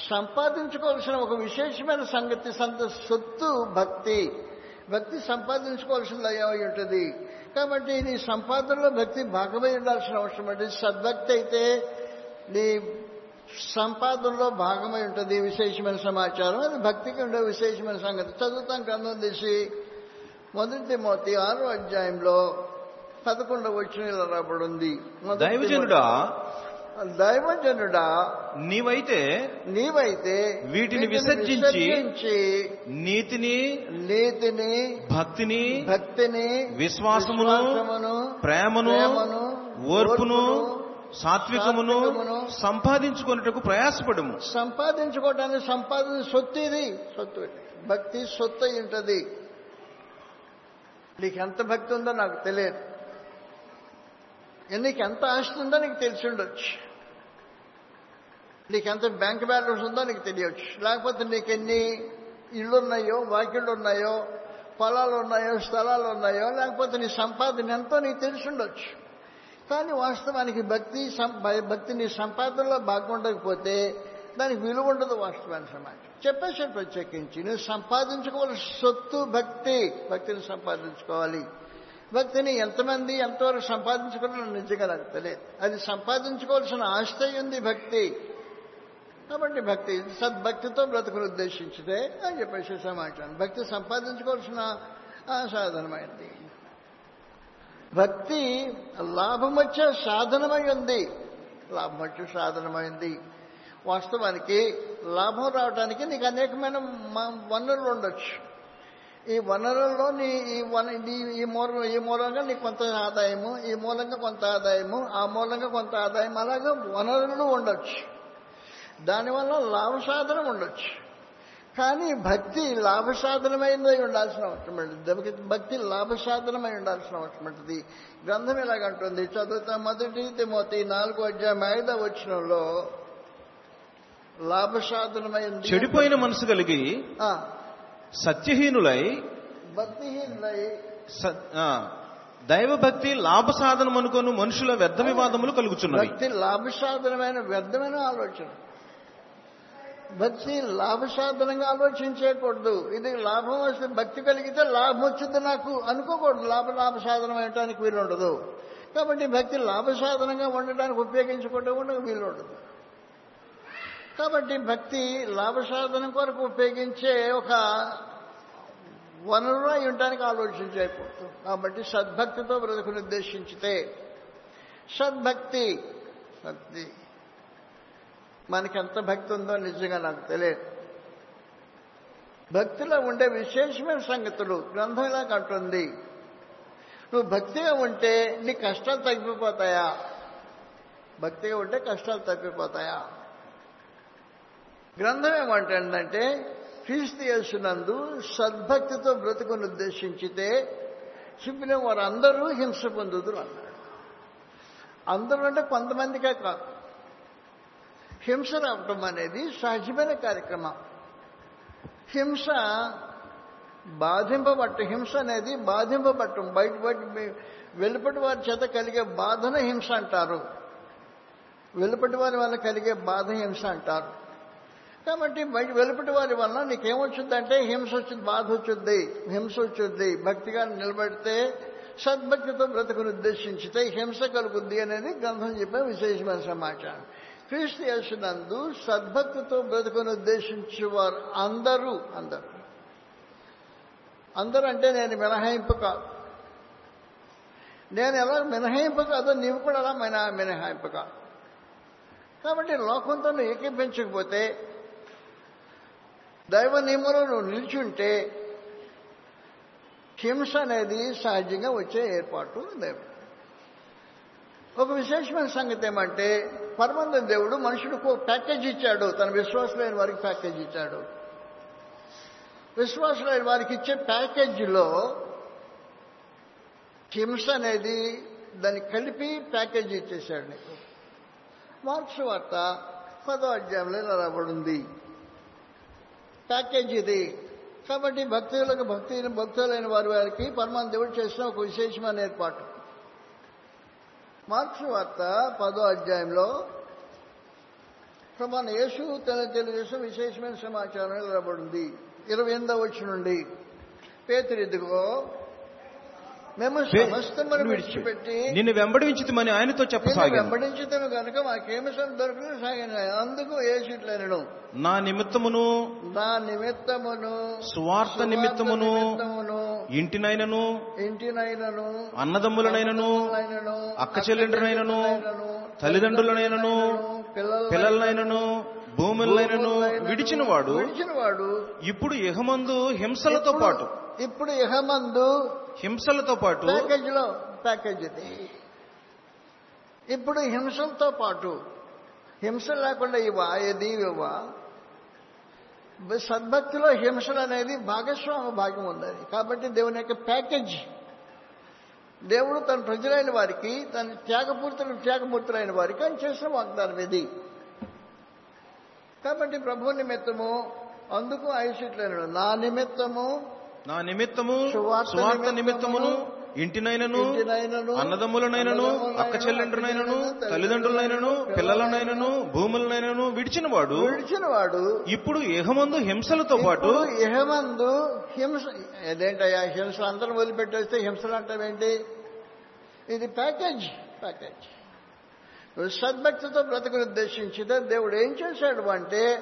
Speaker 1: సంపాదించుకోవాల్సిన ఒక విశేషమైన సంగతి సంత సొత్తు భక్తి. భక్తి సంపాదించుకోవాల్సింది అయి ఉంటుంది. కాబట్టి నీ సంపాదనలో భక్తి భాగమై ఉండాల్సిన అవసరం ఉంటుంది సద్భక్తి అయితే నీ సంపాదనలో భాగమై ఉంటుంది. విశేషమైన సమాచారం. అది భక్తికి ఉండే విశేషమైన సంగతి. చదువుతాం గ్రంథం తీసి మొదటి మోతి ఆరో అధ్యాయంలో పదకొండవ వచ్చిన ఇలా రాబడింది
Speaker 2: దైవజనుడా
Speaker 1: దైవజనుడా?
Speaker 2: నీవైతే
Speaker 1: నీవైతే
Speaker 2: వీటిని విసర్జించి నీతిని
Speaker 1: నీతిని
Speaker 2: భక్తిని
Speaker 1: భక్తిని
Speaker 2: విశ్వాసమును, ప్రేమను ఓర్పును సాత్వికమును సంపాదించుకొనుటకు ప్రయాసపడము.
Speaker 1: సంపాదించుకోవటానికి సంపాదన సొత్తు ఇది. సొత్తు. భక్తి సొత్తు అయి ఉంటుంది. నీకు ఎంత భక్తి ఉందో నాకు తెలియదు. నీకు ఎంత ఆస్తి ఉందో నీకు తెలిసి ఉండొచ్చు. నీకెంత బ్యాంక్ బ్యాలెన్స్ ఉందో నీకు తెలియచ్చు. లేకపోతే నీకు ఎన్ని ఇళ్ళు ఉన్నాయో వాకిళ్ళు ఉన్నాయో పొలాలు ఉన్నాయో స్థలాలు ఉన్నాయో లేకపోతే నీ సంపాదన ఎంతో నీకు తెలిసి ఉండొచ్చు. కానీ వాస్తవానికి భక్తి సం- భక్తి నీ సంపాదనలో బాగుండకపోతే ఉండకపోతే దానికి విలువ ఉండదు వాస్తవానికి సమాజం. చెప్పేసాడు ప్రత్యేకించి. నువ్వు సంపాదించుకోవాల్సిన సొత్తు భక్తి. భక్తిని సంపాదించుకోవాలి. భక్తిని ఎంతమంది ఎంతవరకు సంపాదించుకున్నా నిజంగా నాకు తెలియదు. అది సంపాదించుకోవాల్సిన ఆస్తి ఉంది భక్తి. కాబట్టి భక్తి సద్భక్తితో బ్రతుకును ఉద్దేశించితే అని చెప్పేసి సమాచారం భక్తి సంపాదించుకోవాల్సిన సాధనమైంది భక్తి లాభం వచ్చే సాధనమై ఉంది. లాభం వచ్చే సాధనమైంది వాస్తవానికి లాభం రావడానికి నీకు అనేకమైన వనరులు ఉండొచ్చు. ఈ వనరుల్లో నీ ఈ వన ఈ- ఈ మూల ఈ మూలంగా నీకు కొంత ఆదాయము ఈ మూలంగా కొంత ఆదాయము ఆ మూలంగా కొంత ఆదాయం అలాగే వనరులు ఉండొచ్చు. దానివల్ల లాభ సాధనం ఉండొచ్చు. కానీ భక్తి లాభ సాధనమైనది ఉండాల్సిన అవసరం ఉంటుంది భక్తి లాభ సాధనమై ఉండాల్సిన అవసరం ఉంటుంది. గ్రంథం ఎలాగంటుంది చదువుతా మొదటి తిమోతి నాలుగో అధ్యాయం ఐదవ వచనంలో లాభ సాధనమైంది
Speaker 2: చెడిపోయిన మనసు కలిగి సత్యహీనులై
Speaker 1: భక్తిహీనులై
Speaker 2: దైవభక్తి లాభ సాధనం అనుకోను మనుషుల వ్యర్థ వివాదములు కలుగుచున్నవి.
Speaker 1: భక్తి లాభసాధనమైన వ్యర్థమైన ఆలోచన. భక్తి లాభసాధనంగా ఆలోచించేయకూడదు ఇది లాభం వస్తే భక్తి కలిగితే లాభం వచ్చింది నాకు అనుకోకూడదు. లాభ లాభ సాధనం అయ్యటానికి వీలుండదు. కాబట్టి భక్తి లాభసాధనంగా ఉండడానికి ఉపయోగించుకోవడం కూడా వీలుండదు. కాబట్టి భక్తి లాభసాధనం కొరకు ఉపయోగించే ఒక వనరు అయి ఉండడానికి ఆలోచించకూడదు. కాబట్టి సద్భక్తితో బ్రతుకుని ఉద్దేశించితే సద్భక్తి భక్తి మనకి ఎంత భక్తి ఉందో నిజంగా నాకు తెలియదు. భక్తిలో ఉండే విశేషమైన సంగతులు గ్రంథం ఇలా కంటుంది నువ్వు భక్తిగా ఉంటే నీ కష్టాలు తగ్గిపోతాయా? భక్తిగా ఉంటే కష్టాలు తగ్గిపోతాయా? గ్రంథం ఏమంటుందంటే క్రీస్తు యేసునందు సద్భక్తితో బ్రతుకుని ఉద్దేశించితే చెప్పిన వారు అందరూ హింస పొందుదురు అన్నాడు. అందరూ అంటే కొంతమందికే కాదు. హింస రావటం అనేది సహజమైన కార్యక్రమం. హింస బాధింపబట్ట హింస అనేది బాధింపబట్టం బయట బయట వెలుపటి వారి చేత కలిగే బాధన హింస అంటారు. వెలుపటి వారి వల్ల కలిగే బాధ హింస అంటారు. కాబట్టి బయట వెలుపటి వారి వల్ల నీకేమొచ్చిందంటే హింస వచ్చింది బాధ వచ్చుద్ది హింస వచ్చుద్ది భక్తిగా నిలబెడితే సద్భక్తితో బ్రతుకును ఉద్దేశించితే హింస కలుగుద్ది అనేది గ్రంథం చెప్పే విశేషమైన సమాచారం. క్రీస్తు యేసునందు సద్భక్తితో ఉద్దేశించి వారు అందరూ అందరూ. అందరూ అంటే నేను మినహాయింపు కాదు. నేను ఎలా మినహాయింపు కాదో నీవు కూడా అలా మిన మినహాయింపు కాదు. కాబట్టి లోకంతో నువ్వు ఏకీపించకపోతే దైవ నియమంలో నువ్వు నిల్చుంటే హింస అనేది సహజంగా వచ్చే ఏర్పాటు దైవం ఒక విశేషమైన సంగతి ఏమంటే పరమంద దేవుడు మనుషుడికి ఒక ప్యాకేజ్ ఇచ్చాడు. తన విశ్వాసులైన వారికి ప్యాకేజ్ ఇచ్చాడు. విశ్వాసులైన వారికి ఇచ్చే ప్యాకేజీలో హింస అనేది దాన్ని కలిపి ప్యాకేజ్ ఇచ్చేశాడు నీకు. మార్క్స్ వార్త పదో అధ్యాయంలో ఇలా రాబడింది. ప్యాకేజ్ ఇది. కాబట్టి భక్తులకు భక్తి భక్తులైన వారి వారికి పరమాన్ దేవుడు చేసిన ఒక విశేషమైన ఏర్పాటు. మార్క్స్ వార్త పదో అధ్యాయంలో మన యేసు తన తెలుగుదేశం విశేషమైన సమాచారం రాబడింది ఇరవై ఎనిమిదవ వచ్చి నుండి. పేతురిదిగో మేము సమస్తమును విడిచిపెట్టి
Speaker 2: నిన్ను వెంబడించితమని ఆయనతో
Speaker 1: నిన్ను
Speaker 2: చెప్పసాగాను
Speaker 1: వెంబడించుతాము కనుక మాకేమి దొరకదు సాగిన అందుకు ఏసిట్లను
Speaker 2: నా నిమిత్తమును
Speaker 1: నా నిమిత్తమును
Speaker 2: నిమిత్తమును
Speaker 1: నిమిత్తమును
Speaker 2: ఇంటినైనను
Speaker 1: ఇంటినైనను
Speaker 2: అన్నదమ్ములనైనను అక్క చెల్లెండ్రనైనను తల్లిదండ్రులనైనను పిల్లలనైనను భూములనైనను విడిచిన వాడు
Speaker 1: విడిచిన వాడు
Speaker 2: ఇప్పుడు ఇహమందు హింసలతో పాటు
Speaker 1: ఇప్పుడు ఇహమందు
Speaker 2: హింసలతో పాటు
Speaker 1: ప్యాకేజీలో ప్యాకేజ్ ఇది ఇప్పుడు హింసలతో పాటు హింస లేకుండా ఇవా ఏది ఇవ్వవా సద్భక్తిలో హింసలు అనేది భాగస్వామ భాగం ఉన్నది. కాబట్టి దేవుని యొక్క ప్యాకేజ్. దేవుడు తన ప్రజలైన వారికి తన త్యాగపూర్తులు త్యాగమూర్తులైన వారికి ఆయన చేసిన వాగ్దానం ఇది. కాబట్టి ప్రభు నిమిత్తము అందుకు ఐసిట్లను నా నిమిత్తము
Speaker 2: నా నిమిత్తము
Speaker 1: సువార్త
Speaker 2: నిమిత్తమును, ఇంటినైనను అన్నదమ్ములనైనను అక్క చెల్లెండ్రునైనను తల్లిదండ్రులనైనను పిల్లలనైనను భూములనైనను విడిచిన వాడు
Speaker 1: విడిచిన వాడు
Speaker 2: ఇప్పుడు ఇహమందు హింసలతో పాటు
Speaker 1: ఇహమందు హింస ఏదేంటయ్యా హింస అందరం వదిలిపెట్టేస్తే హింసలు అంటావేంటి ఇది ప్యాకేజ్ ప్యాకేజ్. సద్భక్తితో బ్రతకను ఉద్దేశించితే దేవుడు ఏం చేశాడు అంటే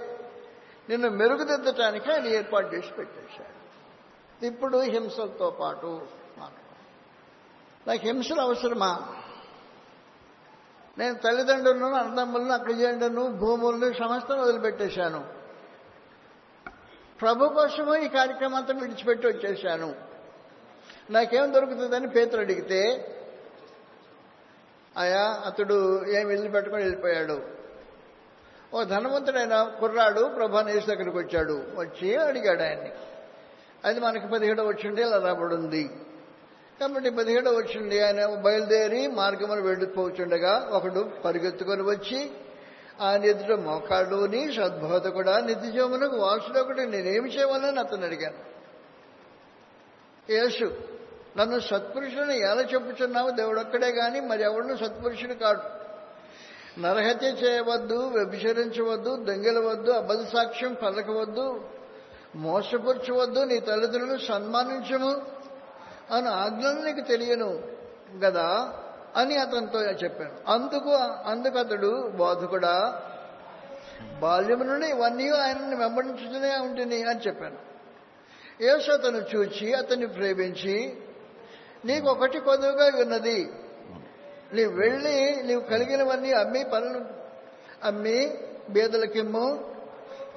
Speaker 1: నిన్ను మెరుగుదిద్దటానికి ఆయన ఏర్పాటు చేసి పెట్టేశాడు. ఇప్పుడు హింసలతో పాటు. నాకు హింసలు అవసరమా? నేను తల్లిదండ్రులను అన్నదమ్ములను అక్కజెండను భూములను సమస్తం వదిలిపెట్టేశాను. ప్రభు కోసము ఈ కార్యక్రమం అంతా విడిచిపెట్టి వచ్చేశాను. నాకేం దొరుకుతుందని పేతులు అడిగితే ఆయా అతడు ఏం వెళ్ళి పెట్టుకొని వెళ్ళిపోయాడు. ఓ ధనవంతుడైన కుర్రాడు ప్రభాని దగ్గరికి వచ్చాడు. వచ్చి అడిగాడు ఆయన్ని. అది మనకి పదిహేడు వచ్చిండి రాబడి రాబడింది కాబట్టి పదిహేడు వచ్చింది. ఆయన బయలుదేరి మార్గమును వెళ్ళిపోతుండగా ఒకడు పరిగెత్తుకొని వచ్చి ఆయన ఎదుట మోకాళ్ళుని సద్భవత కూడా నిత్యజీవమునకు వాసుడొకటి నేనేమి చేయవాలని అతను అడిగాను. యేసు నన్ను సత్పురుషుని ఎలా చెప్పుచున్నావు? దేవుడొక్కడే కానీ మరి ఎవడు సత్పురుషుడు కాడు. నరహత్య చేయవద్దు వ్యభిచరించవద్దు దొంగిలవద్దు అబద్ధ సాక్ష్యం పలకవద్దు మోసపరచవద్దు నీ తల్లిదండ్రులు సన్మానించము. అని ఆజ్ఞలు నీకు తెలియను గదా అని అతనితో చెప్పాను. అందుకు అందుకు అతడు బోధకుడా బాల్యం నుండి ఇవన్నీ ఆయనని వెంబడించుతూనే ఉంటుంది అని చెప్పాను. యేసు అతను చూచి అతన్ని ప్రేమించి నీకు ఒకటి కొదువుగా ఉన్నది. నీవు వెళ్ళి నీవు కలిగినవన్నీ అమ్మి పనులు అమ్మి బీదలకిమ్ము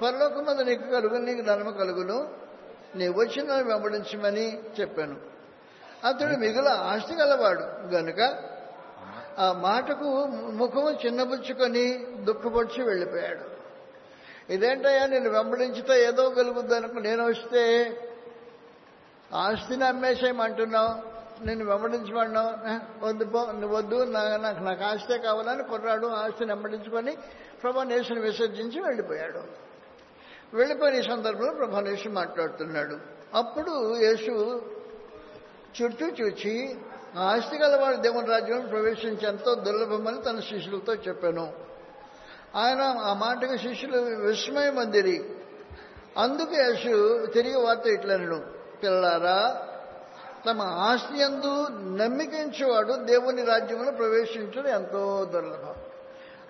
Speaker 1: మీద నీకు కలుగు నీకు నన్మ కలుగును. నీవు వచ్చిన వెంబడించమని చెప్పాను. అతడు మిగుల ఆస్తి గలవాడు. గనుక ఆ మాటకు ముఖము చిన్నబుచ్చుకొని దుఃఖపడిచి వెళ్ళిపోయాడు. ఇదేంటయ్యా నేను వెంబడించితే ఏదో కలుగుద్ది అనుకో నేను వస్తే ఆస్తిని అమ్మేసేయమంటున్నావు నేను వెంబడించమన్నావు వద్దు పో నువ్వు వద్దు నా- నాకు నాకు ఆస్తే కావాలని కుర్రాడు ఆస్తిని వెంబడించుకొని ప్రభానేశ్వని విసర్జించి వెళ్ళిపోయాడు. వెళ్ళిపోయిన ఈ సందర్భంలో ప్రభానేశ్వరు మాట్లాడుతున్నాడు. అప్పుడు యేసు చుట్టూ చూచి ఆస్తి గలవాడు దేవుని రాజ్యం ప్రవేశించేంతో దుర్లభమని తన శిష్యులతో చెప్పాను. ఆయన ఆ మాటకు శిష్యులు విస్మయం అందిరి అందుకు యశు తిరిగి వార్త ఇట్లనను పిల్లారా తమ ఆస్తి ఎందు నమ్మికించేవాడు దేవుని రాజ్యంలో ప్రవేశించడం ఎంతో దుర్లభం.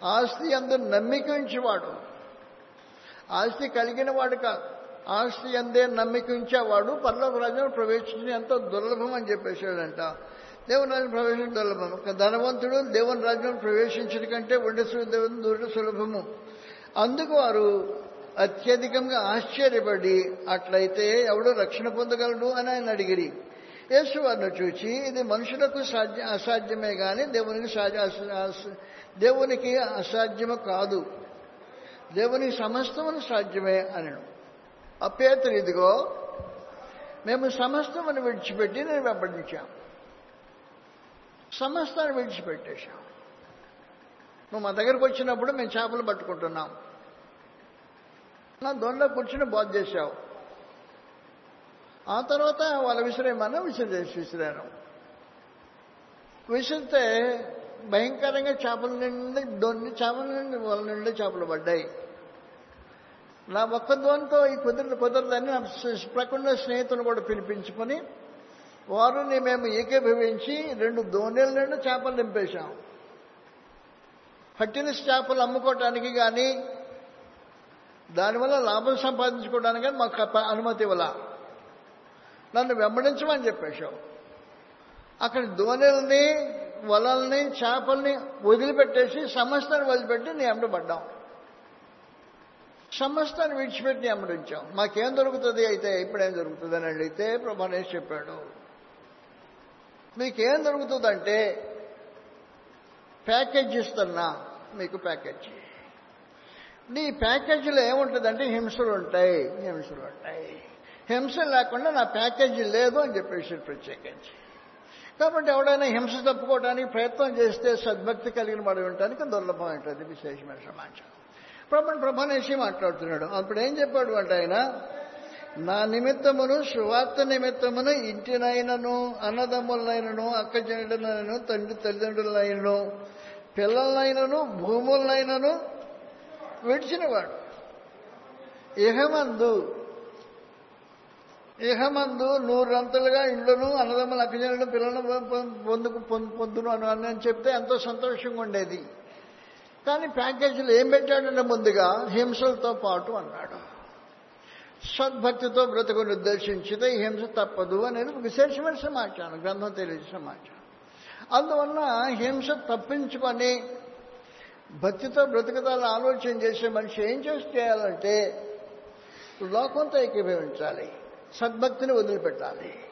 Speaker 1: ఆస్తి ఎందు నమ్మికించేవాడు ఆస్తి కలిగిన వాడు కాదు ఆస్తి ఎందే నమ్మికించేవాడు పర్లోక రాజ్యంలో ప్రవేశించడం ఎంతో దుర్లభం అని చెప్పేశాడంట. దేవుని రాజ్యం ప్రవేశించడం దుర్లభం. ధనవంతుడు దేవుని రాజ్యం ప్రవేశించడం కంటే ఉండే దేవుని సులభము. అందుకు వారు అత్యధికంగా ఆశ్చర్యపడి అట్లయితే ఎవడు రక్షణ పొందగలడు అని ఆయన అడిగిరి. యేసు వారిని చూచి ఇది మనుషులకు సాధ్య అసాధ్యమే కానీ దేవునికి దేవునికి అసాధ్యము కాదు. దేవునికి సమస్తమును సాధ్యమే అనను. అపేతలు ఇదిగో మేము సమస్తమును విడిచిపెట్టి నేను వెంబడించాం. సమస్తాన్ని విడిచిపెట్టేశాం. నువ్వు మా దగ్గరకు వచ్చినప్పుడు మేము చేపలు పట్టుకుంటున్నాం. నా దొండ కూర్చుని బోధ చేశావు. ఆ తర్వాత వాళ్ళ విసిరేమన్నా విసిరేసి విసిరాను. విసిరితే భయంకరంగా చేపల నుండి దొన్ని చేపల నుండి వాళ్ళ నుండి చేపలు పడ్డాయి. నా ఒక్క దోనితో ఈ కుదిరిన కుదరదని నా స్నేహ- ప్రకుండా స్నేహితుని కూడా పిలిపించుకొని వారిని మేము ఏకీభవించి రెండు దోణీల నుండి చేపలు నింపేశాం. పట్టిన చేపలు అమ్ముకోవటానికి కానీ దానివల్ల లాభం సంపాదించుకోవడానికి కానీ మాకు అనుమతి ఇవ్వాల. నన్ను వెంబడించమని చెప్పేశావు అక్కడ దోణెల్ని వలల్ని చేపల్ని వదిలిపెట్టేసి సమస్తని వదిలిపెట్టి నీ అమ్మడబడ్డాం సమస్తాన్ని విడిచిపెట్టి నీ అమ్మడించాం మాకేం దొరుకుతుంది అయితే ఇప్పుడేం దొరుకుతుంది అని అడిగితే ప్రభానేష్ చెప్పాడు. మీకేం దొరుకుతుందంటే ప్యాకేజ్ ఇస్తున్నా మీకు ప్యాకేజ్. నీ ప్యాకేజీలో ఏముంటుందంటే హింసలు ఉంటాయి హింసలు ఉంటాయి. హింస లేకుండా నా ప్యాకేజీ లేదు అని చెప్పేసి ప్రత్యేకించి. కాబట్టి ఎవడైనా హింస తప్పుకోవడానికి ప్రయత్నం చేస్తే సద్భక్తి కలిగిన వాడు ఉండటానికి దుర్లభం ఉంటుంది విశేషమైన సమాచారం. ప్రభు ప్రభానేసి మాట్లాడుతున్నాడు. అప్పుడు ఏం చెప్పాడు అంటే ఆయన నా నిమిత్తమును సువార్త నిమిత్తమును ఇంటినైనను అన్నదమ్ములనైనను అక్క చెల్లెలనైనను తండ్రి తల్లిదండ్రులైనను పిల్లలనైనను భూములనైనను విడిచినవాడు. ఇహమందు ఇహమందు నూరంతలుగా ఇళ్ళను అన్నదమ్ములు అక్కజనులను పిల్లలను పొందుకు పొందును అని అని చెప్తే ఎంతో సంతోషంగా ఉండేది. కానీ ప్యాకేజీలు ఏం పెట్టాడంటే ముందుగా హింసలతో పాటు అన్నాడు. సద్భక్తితో బ్రతుకుని ఉద్దేశించితే హింస తప్పదు అనేది విశేషమైన సమాచారం గ్రంథం తెలియని సమాచారం. అందువల్ల హింస తప్పించుకొని భక్తితో బ్రతుకుతాలని ఆలోచన చేసే మనిషి ఏం చేసి చేయాలంటే లోకంతో ఏకీభవించాలి సద్భక్తిని వదిలిపెట్టాలి.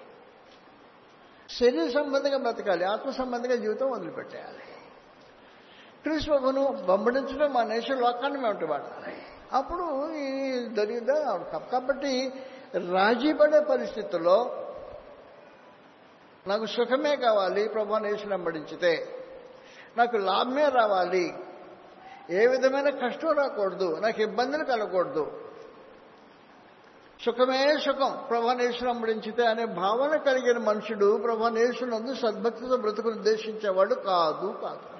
Speaker 1: శరీర సంబంధంగా బ్రతకాలి ఆత్మ సంబంధంగా జీవితం వదిలిపెట్టేయాలి. క్రీస్తును బొమ్మడించడం మానేసి లోకాన్ని మేము పడాలి అప్పుడు ఈ దరిద్ర కాబట్టి రాజీ పడే పరిస్థితుల్లో నాకు సుఖమే కావాలి ప్రభావం వేసి వెంబడించితే నాకు లాభమే రావాలి. ఏ విధమైన కష్టం రాకూడదు. నాకు ఇబ్బందులు కలగకూడదు. సుఖమే సుఖం ప్రభానేశ్వరం అంబడించితే అనే భావన కలిగిన మనుషుడు ప్రభానేశ్వరునందు సద్భక్తితో బ్రతుకును ఉద్దేశించేవాడు కాదు కాదు.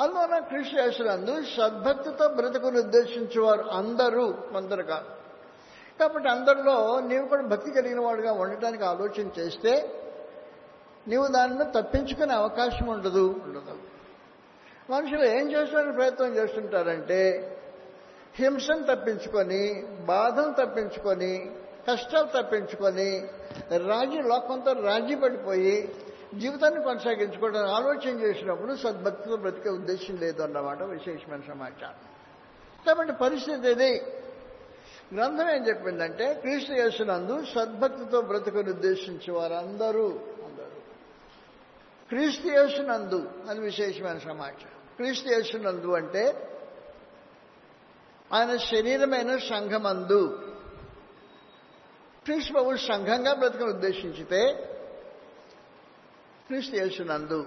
Speaker 1: అన్నమాట అందువల్ల క్రిస్టియాసులందు సద్భక్తితో బ్రతుకుని ఉద్దేశించేవారు అందరూ కొందరు కాదు కాబట్టి అందరిలో నీవు కూడా భక్తి కలిగిన వాడుగా ఉండటానికి ఆలోచన చేస్తే నీవు దానిని తప్పించుకునే అవకాశం ఉండదు. ఉండదు. మనుషులు ఏం చేస్తారని ప్రయత్నం చేస్తుంటారంటే హింసను తప్పించుకొని బాధను తప్పించుకొని కష్టాలు తప్పించుకొని రాజీ లోకంతో రాజీ పడిపోయి జీవితాన్ని కొనసాగించుకోవడానికి ఆలోచన చేసినప్పుడు సద్భక్తితో బ్రతికే ఉద్దేశం లేదు అన్నమాట విశేషమైన సమాచారం. కాబట్టి పరిస్థితి ఇది. గ్రంథం ఏం చెప్పిందంటే క్రీస్తు యేసునందు సద్భక్తితో బ్రతుకుని ఉద్దేశించే వారందరూ అందరూ. క్రీస్తు యేసునందు అని విశేషమైన సమాచారం. క్రీస్తు యేసునందు అంటే ఆయన శరీరమైన సంఘమందు. క్రీస్తు బాబు సంఘంగా బ్రతుకుని ఉద్దేశించితే క్రీస్తు యేసునందు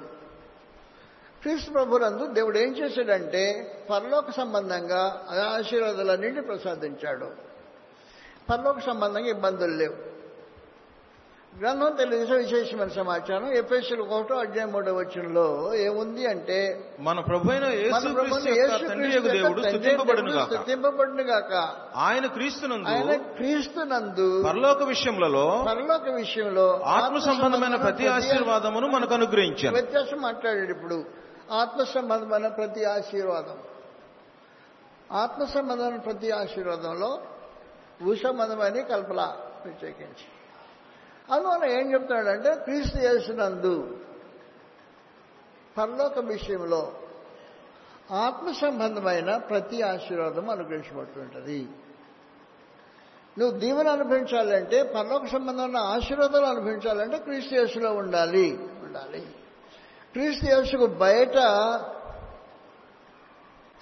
Speaker 1: క్రీస్తు ప్రభునందు దేవుడు ఏం చేశాడంటే పరలోక సంబంధంగా ఆశీర్వాదాలన్నింటినీ ప్రసాదించాడు. పరలోక సంబంధంగా ఇబ్బందులు లేవు. గ్రంథం తెలియజేసే విశేషమైన సమాచారం. ఎఫ్ఎస్సీలు ఒకటో అధ్యాయం మూడో వచనంలో ఏముంది అంటే
Speaker 2: మన ప్రభు
Speaker 1: స్థుతింపబడును గాక.
Speaker 2: ఆయన క్రీస్తునందు
Speaker 1: ఆయన క్రీస్తునందు
Speaker 2: పరలోక విషయములలో
Speaker 1: పరలోక విషయంలో
Speaker 2: ఆత్మ సంబంధమైన ప్రతి ఆశీర్వాదమును మనకు అనుగ్రహించాను.
Speaker 1: వ్యత్యాసం మాట్లాడాడు ఇప్పుడు. ఆత్మ సంబంధమైన ప్రతి ఆశీర్వాదం. ఆత్మ సంబంధమైన ప్రతి ఆశీర్వాదంలో భూ సంబంధమైన కల్పల ప్రత్యేకించి. అందువల్ల ఏం చెప్తాడంటే క్రీస్తు చేసినందు పరలోక విషయంలో ఆత్మ సంబంధమైన ప్రతి ఆశీర్వాదం అనుగ్రహించబడుతుంటుంది నువ్వు దీవెన అనుభవించాలంటే పరలోక సంబంధమైన ఆశీర్వాదాలు అనుభవించాలంటే క్రీస్తు యేసులో ఉండాలి. ఉండాలి. క్రీస్తు యేసుకు బయట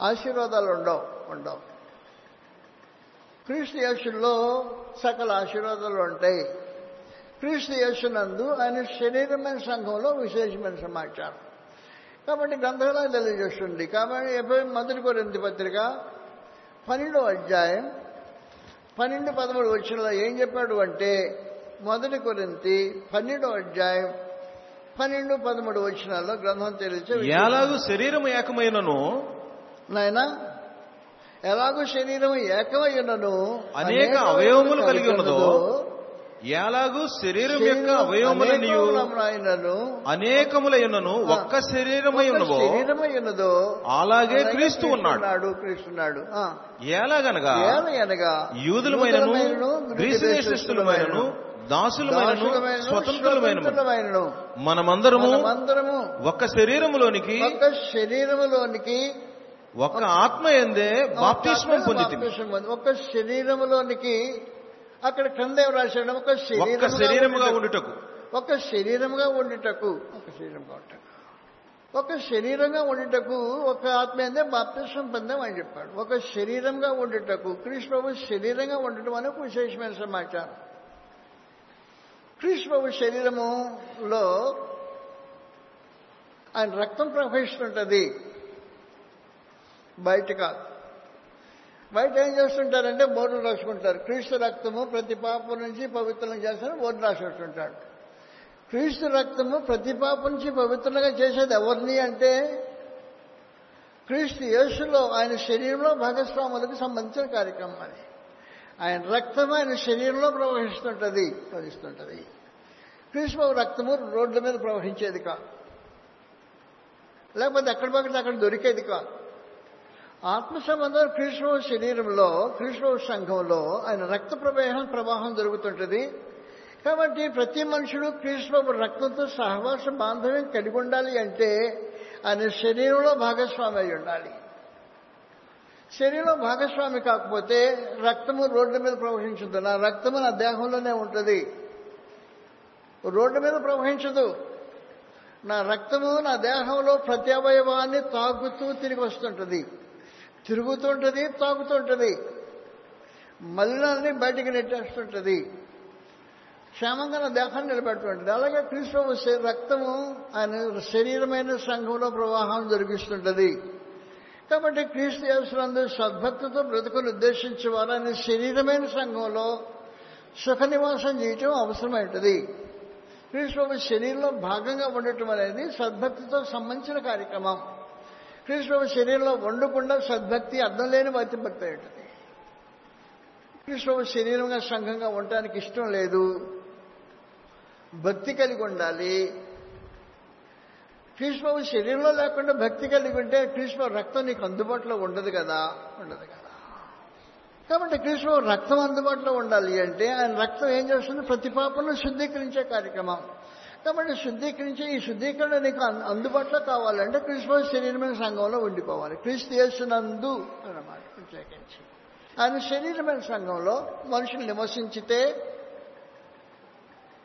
Speaker 1: ఆశీర్వాదాలు ఉండవు ఉండవు. క్రీస్తు యేసుల్లో సకల ఆశీర్వాదాలు ఉంటాయి. క్రీస్తు యేసునందు ఆయన శరీరమైన సంఘంలో విశేషమైన సమాచారం. కాబట్టి గ్రంథాలు తెలియజేస్తుంది. కాబట్టి ఎప్పుడు మొదటి కొరింది పత్రిక పన్నెండో అధ్యాయం పన్నెండు పదమూడు వచ్చినలో ఏం చెప్పాడు అంటే మొదటి కొరింతి పన్నెండో అధ్యాయం పన్నెండు పదమూడు వచ్చినాల్లో గ్రంథం తెలిసే
Speaker 2: ఎలాగూ శరీరము ఏకమైనను?
Speaker 1: నాయన ఎలాగో శరీరం ఏకమైనను
Speaker 2: అనేక అవయవములు కలిగి ఉన్నదో ఎలాగూ శరీరం యొక్క అవయవములనియు
Speaker 1: ఆయనను
Speaker 2: అనేకములైనను. ఒక్క శరీరమై ఉన్నవో
Speaker 1: శరీరమై ఉన్నదో
Speaker 2: అలాగే క్రీస్తు ఉన్నాడు.
Speaker 1: క్రీస్తున్నాడు.
Speaker 2: ఎలాగనగా యూదులమైనను దేశస్థులమైనను దాసులమైనను
Speaker 1: దాసులమైనను,
Speaker 2: స్వతంత్రులమైనను
Speaker 1: స్వతంత్రులమైనను.
Speaker 2: మనమందరము
Speaker 1: మనమందరము
Speaker 2: ఒక్క శరీరములోనికి
Speaker 1: ఒక శరీరములోనికి
Speaker 2: ఒక్క ఆత్మ ఎందే బాప్తిస్మం పొందితి
Speaker 1: బాప్తిస్మం పొంది- ఒక శరీరములోనికి అక్కడ క్రింద ఏం రాశాడు ఒక
Speaker 2: ఒక్క
Speaker 1: శరీరముగా ఉండుటకు. ఒక శరీరముగా ఉండుటకు. ఒక శరీరంగా ఉండుటకు. ఒక శరీరంగా ఉండుటకు ఒక ఆత్మ ఏందే బాప్తిస్వం పొందాం అని చెప్పాడు. ఒక శరీరంగా ఉండుటకు. ప్రభు శరీరంగా ఉండటం అనే ఒక విశేషమైన సమాచారం. ప్రభు శరీరములో ఆయన రక్తం ప్రవహిస్తుంటుంది. బయట కాదు. బయట ఏం చేస్తుంటారంటే బోర్డు రాసుకుంటారు. క్రీస్తు రక్తము ప్రతి పాపం నుంచి పవిత్రం చేస్తారు బోర్డు రాసుకుంటాడు క్రీస్తు రక్తము ప్రతి పాపం నుంచి పవిత్రంగా చేసేది ఎవరిని అంటే క్రీస్తు యేసులో ఆయన శరీరంలో భాగస్వాములకు సంబంధించిన కార్యక్రమం అది. ఆయన రక్తం ఆయన శరీరంలో ప్రవహిస్తుంటది ప్రవహిస్తుంటది. క్రీస్తు రక్తము రోడ్ల మీద ప్రవహించేది కాదు. లేకపోతే ఎక్కడ పక్కన అక్కడ దొరికేది కాదు. ఆత్మ సంబంధం క్రీస్తు శరీరంలో క్రీస్తు సంఘంలో ఆయన రక్త ప్రవాహం ప్రవాహం జరుగుతుంటుంది. కాబట్టి ప్రతి మనుషుడు క్రీస్తు రక్తంతో సహవాస బాంధవ్యం కలిగి ఉండాలి అంటే ఆయన శరీరంలో భాగస్వామి అయి ఉండాలి. శరీరంలో భాగస్వామి కాకపోతే రక్తము రోడ్ల మీద ప్రవహించదు. నా రక్తము నా దేహంలోనే ఉంటుంది. రోడ్డు మీద ప్రవహించదు. నా రక్తము నా దేహంలో ప్రతి అవయవాన్ని తాగుతూ తిరిగి వస్తుంటుంది. తిరుగుతుంటుంది తాగుతుంటుంది. మలినాన్ని బయటికి నెట్టేస్తుంటుంది. క్షేమంగా నా దేహాన్ని నిలబెడుతుంటుంది. అలాగే క్రీస్తు రక్తము ఆయన శరీరమైన సంఘంలో ప్రవాహం జరిగిస్తుంటుంది. కాబట్టి క్రీస్తు యేసునందు సద్భక్తితో బ్రతుకుని ఉద్దేశించే వారు ఆయన శరీరమైన సంఘంలో సుఖ నివాసం చేయటం అవసరమైంటుంది క్రీస్తు శరీరంలో భాగంగా ఉండటం అనేది సద్భక్తితో సంబంధించిన కార్యక్రమం. క్రీస్తు శరీరంలో వండకుండా సద్భక్తి అర్థం లేని భక్తి భక్తి ఉంటుంది క్రీస్తు శరీరంగా సంఘంగా ఉండటానికి ఇష్టం లేదు. భక్తి కలిగి ఉండాలి. క్రీస్తు శరీరంలో లేకుండా భక్తి కలిగి ఉంటే క్రీస్తు రక్తం నీకు అందుబాటులో ఉండదు కదా? ఉండదు కదా. కాబట్టి క్రీస్తు రక్తం అందుబాటులో ఉండాలి అంటే ఆయన రక్తం ఏం చేస్తుంది? ప్రతి పాపను శుద్ధీకరించే కార్యక్రమం. కాబట్టి శుద్ధీకరించి ఈ శుద్ధీకరణ నీకు అందుబాటులో కావాలంటే క్రీస్తు శరీరమైన సంఘంలో ఉండిపోవాలి. క్రీస్తు చేస్తున్నందు అన్నమాట. ప్రత్యేకించి. ఆయన శరీరమైన సంఘంలో మనుషులు నివసించితే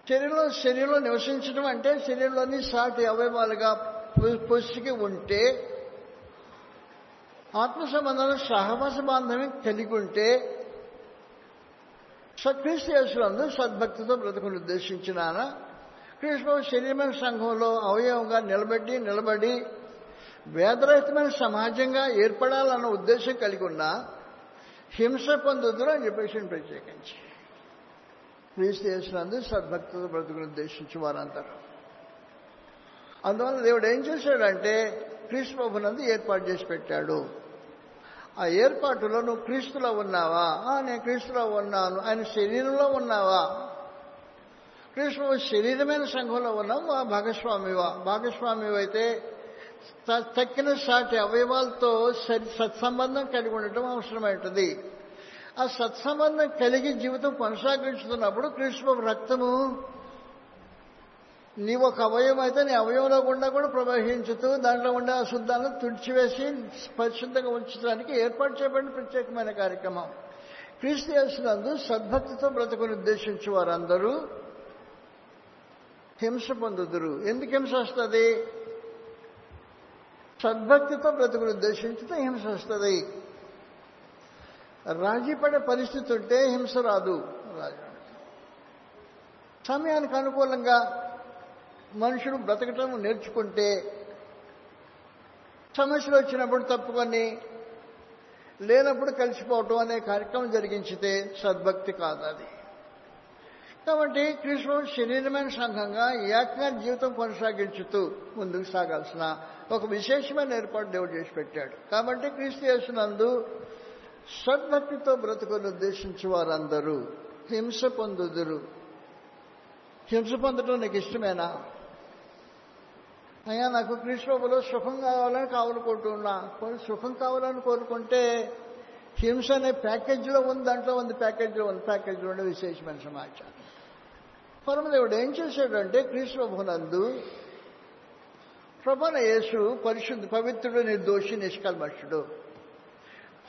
Speaker 1: శరీరంలో శరీరంలో నివసించడం అంటే శరీరంలోని సాటి అవయవాలుగా పొసికి ఉంటే ఆత్మ సంబంధంలో సహవాస బాంధవ్యం కలిగి ఉంటే సక్రీస్తు యేసులందు సద్భక్తితో బ్రతుకుని ఉద్దేశించినానా క్రీస్తు శరీరమైన సంఘంలో అవయవంగా నిలబడి నిలబడి వేదరహితమైన సమాజంగా ఏర్పడాలన్న ఉద్దేశం కలిగి ఉన్న హింస పొందుదురు అని చెప్పేసి ప్రత్యేకించి. క్రీస్తు చేసినందు సద్భక్తులు బ్రతుకుని ఉద్దేశించి వారందరూ. అందువల్ల దేవుడు ఏం చేశాడంటే క్రీస్తు ప్రభునందు ఏర్పాటు చేసి పెట్టాడు. ఆ ఏర్పాటులో నువ్వు క్రీస్తులో ఉన్నావా? నేను క్రీస్తులో ఉన్నాను. ఆయన శరీరంలో ఉన్నావా? కృష్ణ శరీరమైన సంఘంలో ఉన్నాం ఆ భాగస్వామివా భాగస్వామి అయితే తక్కిన సాటి అవయవాలతో సత్సంబంధం కలిగి ఉండటం అవసరమైంటుంది ఆ సత్సంబంధం కలిగి జీవితం కొనసాగించుతున్నప్పుడు కృష్ణ రక్తము నీ ఒక అవయవం అయితే నీ అవయవంలో గుండా కూడా ప్రవహించుతూ దాంట్లో ఉండే అశుద్ధాలను తుడిచివేసి పరిశుద్ధంగా ఉంచడానికి ఏర్పాటు చేయబడిన ప్రత్యేకమైన కార్యక్రమం. క్రీస్తు చేసినందు సద్భక్తితో బ్రతుకుని ఉద్దేశించి వారందరూ హింస పొందుదురు. ఎందుకు హింస వస్తుంది? సద్భక్తితో బ్రతుకులు ఉద్దేశించితే హింస వస్తుంది. రాజీపడే పరిస్థితి ఉంటే హింస రాదు. సమయానికి అనుకూలంగా మనుషులు బ్రతకటం నేర్చుకుంటే సమస్యలు వచ్చినప్పుడు తప్పుకొని లేనప్పుడు కలిసిపోవటం అనే కార్యక్రమం జరిగించితే సద్భక్తి కాదు అది కాబట్టి కృష్ణుడు శరీరమైన సంఘంగా ఏకంగా జీవితం కొనసాగించుతూ ముందుకు సాగాల్సిన ఒక విశేషమైన ఏర్పాటు దేవుడు చేసి పెట్టాడు. కాబట్టి క్రీస్తు చేసినందు సద్భక్తితో బ్రతుకుని ఉద్దేశించి వారందరూ హింస పొందుదురు. హింస పొందడం నీకు ఇష్టమేనా? అయ్యా నాకు కృష్ణబాబులో సుఖం కావాలని కావాలనుకుంటున్నా కొన్ని సుఖం కావాలని కోరుకుంటే హింస అనే ప్యాకేజీలో ఉంది దాంట్లో ఉంది ప్యాకేజీలో ఉంది. ప్యాకేజీలో ఉండే విశేషమైన సమాచారం. పరమదేవుడు ఏం చేశాడంటే కృష్ణభునందు ప్రభన యేసు పరిశుద్ధ పవిత్రుడు నిర్దోషి నిష్కల్మషుడు.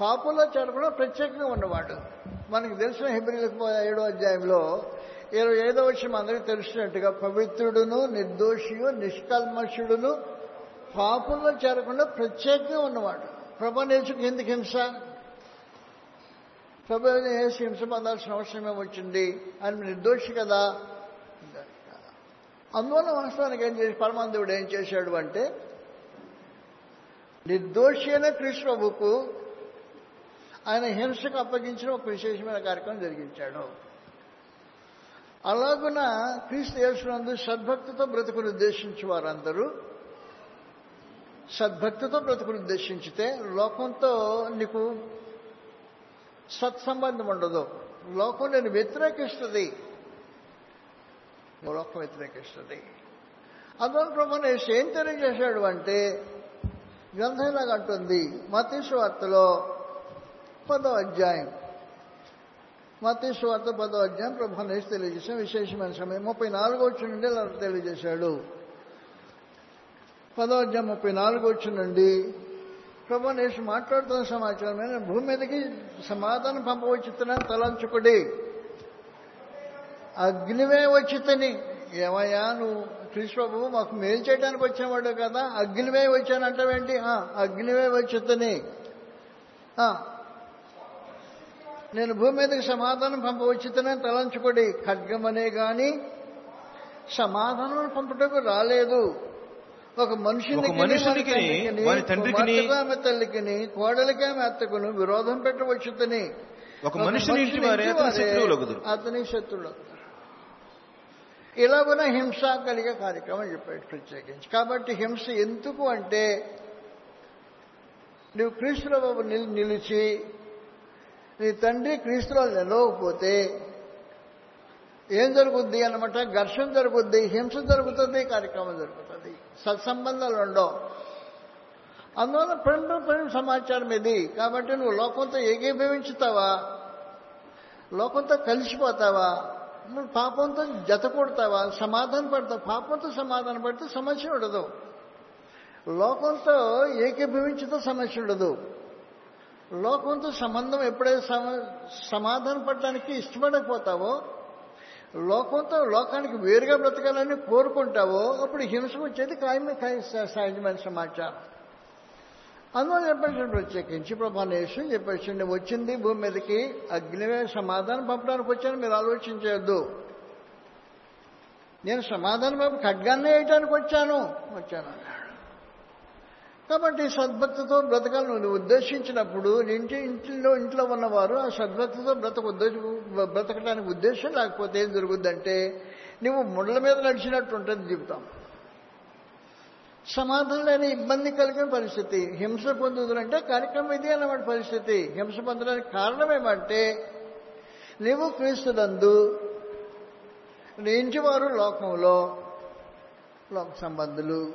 Speaker 1: పాపుల చేరకుండా ప్రత్యేకంగా ఉన్నవాడు. మనకు తెలిసిన హిబ్రిలకు ఏడో అధ్యాయంలో ఇరవై ఐదో విషయం అందరికీ తెలిసినట్టుగా పవిత్రుడును నిర్దోషియు నిష్కల్మషుడును పాపుల్లో చేరకుండా ప్రత్యేకంగా ఉన్నవాడు. ప్రభనేసుకు ఎందుకు హింస? ప్రభు హింస పొందాల్సిన అవసరమే వచ్చింది? ఆయన నిర్దోషి కదా. అందువల్ల వాస్తవానికి ఏం చేసి పరమాదేవుడు ఏం చేశాడు అంటే నిర్దోషి అయిన ఆయన హింసకు అప్పగించిన ఒక విశేషమైన కార్యక్రమం జరిగించాడు. అలాగున క్రీస్తు యేసునందు సద్భక్తితో బ్రతుకుని ఉద్దేశించి వారందరూ సద్భక్తితో బ్రతుకును ఉద్దేశించితే లోకంతో నీకు సత్సంబంధం ఉండదు. లోకం నేను వ్యతిరేకిస్తుంది. లోకం వ్యతిరేకిస్తుంది. అందువల్ల ప్రభు యేసు ఏం తెలియజేశాడు అంటే గ్రంథం ఇలాగ అంటుంది పదో అధ్యాయం. మతీశ్వార్త పదో అధ్యాయం ప్రభు యేసు తెలియజేశాం విశేషమైన సమయం. ముప్పై నాలుగో వచ్చి నుండి తెలియజేశాడు. పదో అధ్యాయం ముప్పై నాలుగు వచ్చి నుండి ప్రభు మాట్లాడుతున్న సమాచారం భూమి మీదకి సమాధానం పంపవచ్చుతున్నాను తలంచుకుడి. అగ్నివే వచ్చితని ఏమయ్యా నువ్వు కృష్ణబాబు మాకు మేలు చేయడానికి వచ్చేవాడు కదా అగ్నివే వచ్చానంటావేంటి "ఆ, అగ్నివే వచ్చితని "ఆ, నేను భూమి మీదకి సమాధానం పంపవచ్చుతున్నాను తలంచుకోడి. ఖడ్గమనే గాని సమాధానం పంపుటకు రాలేదు. ఒక మనిషిని
Speaker 2: మనుషునికి,
Speaker 1: ఆమె తల్లికిని కోడలికి ఆమె అత్తకును విరోధం పెట్టవచ్చుతని
Speaker 2: ఒక మనిషిని వారే అతని
Speaker 1: శత్రువులు ఇలాగున హింస కలిగే కార్యక్రమం చెప్పాడు ప్రత్యేకించి కాబట్టి హింస ఎందుకు అంటే నువ్వు క్రీస్తుల బాబు నిలిచి నీ తండ్రి క్రీస్తులో నిలవకపోతే ఏం జరుగుద్ది అనమాట ఘర్షణ జరుగుద్ది హింస జరుగుతుంది కార్యక్రమం జరుగుతుంది. సత్సంబంధాలు ఉండవు. అందువల్ల ప్రేమ ప్రేమ సమాచారం ఇది. కాబట్టి నువ్వు లోకంతో ఏకీభవించుతావా? లోకంతో కలిసిపోతావా? నువ్వు పాపంతో జత కొడతావా? సమాధానం పడతావు. పాపంతో సమాధానం పడితే సమస్య ఉండదు. లోకంతో ఏకీభవించితే సమస్య ఉండదు. లోకంతో సంబంధం ఎప్పుడైతే సమాధానం పడటానికి ఇష్టపడకపోతావో లోకంతో లోకానికి వేరుగా బ్రతకాలని కోరుకుంటావో అప్పుడు హింస వచ్చేది ఖాయమే ఖాయం సహజమైన సమాచారం. అందులో చెప్పేసి ప్రత్యేకించి ప్రభానేశ్వరం చెప్పేసి నేను వచ్చింది? భూమి మీదకి అగ్నివే సమాధానం పంపడానికి వచ్చాను. మీరు ఆలోచించవద్దు. నేను సమాధానం పంపి ఖడ్గాన్నే వేయటానికి వచ్చాను. వచ్చాను అన్నాడు. కాబట్టి సద్భక్తితో బ్రతకాలను నువ్వు ఉద్దేశించినప్పుడు ఇంటి ఇంట్లో ఇంట్లో ఉన్నవారు ఆ సద్భక్తితో బ్రతక ఉద్దేశ బ్రతకడానికి ఉద్దేశం లేకపోతే ఏం జరుగుద్దంటే నువ్వు ముళ్ళ మీద నడిచినట్టు ఉంటుంది జీవితం. సమాధానం లేని ఇబ్బంది కలిగిన పరిస్థితి. హింస పొందుతుందంటే కార్యక్రమం ఇది అన్నమాట పరిస్థితి. హింస పొందడానికి కారణం ఏమంటే నీవు క్రీస్తునందు నీ లోకంలో లోక సంబంధులు.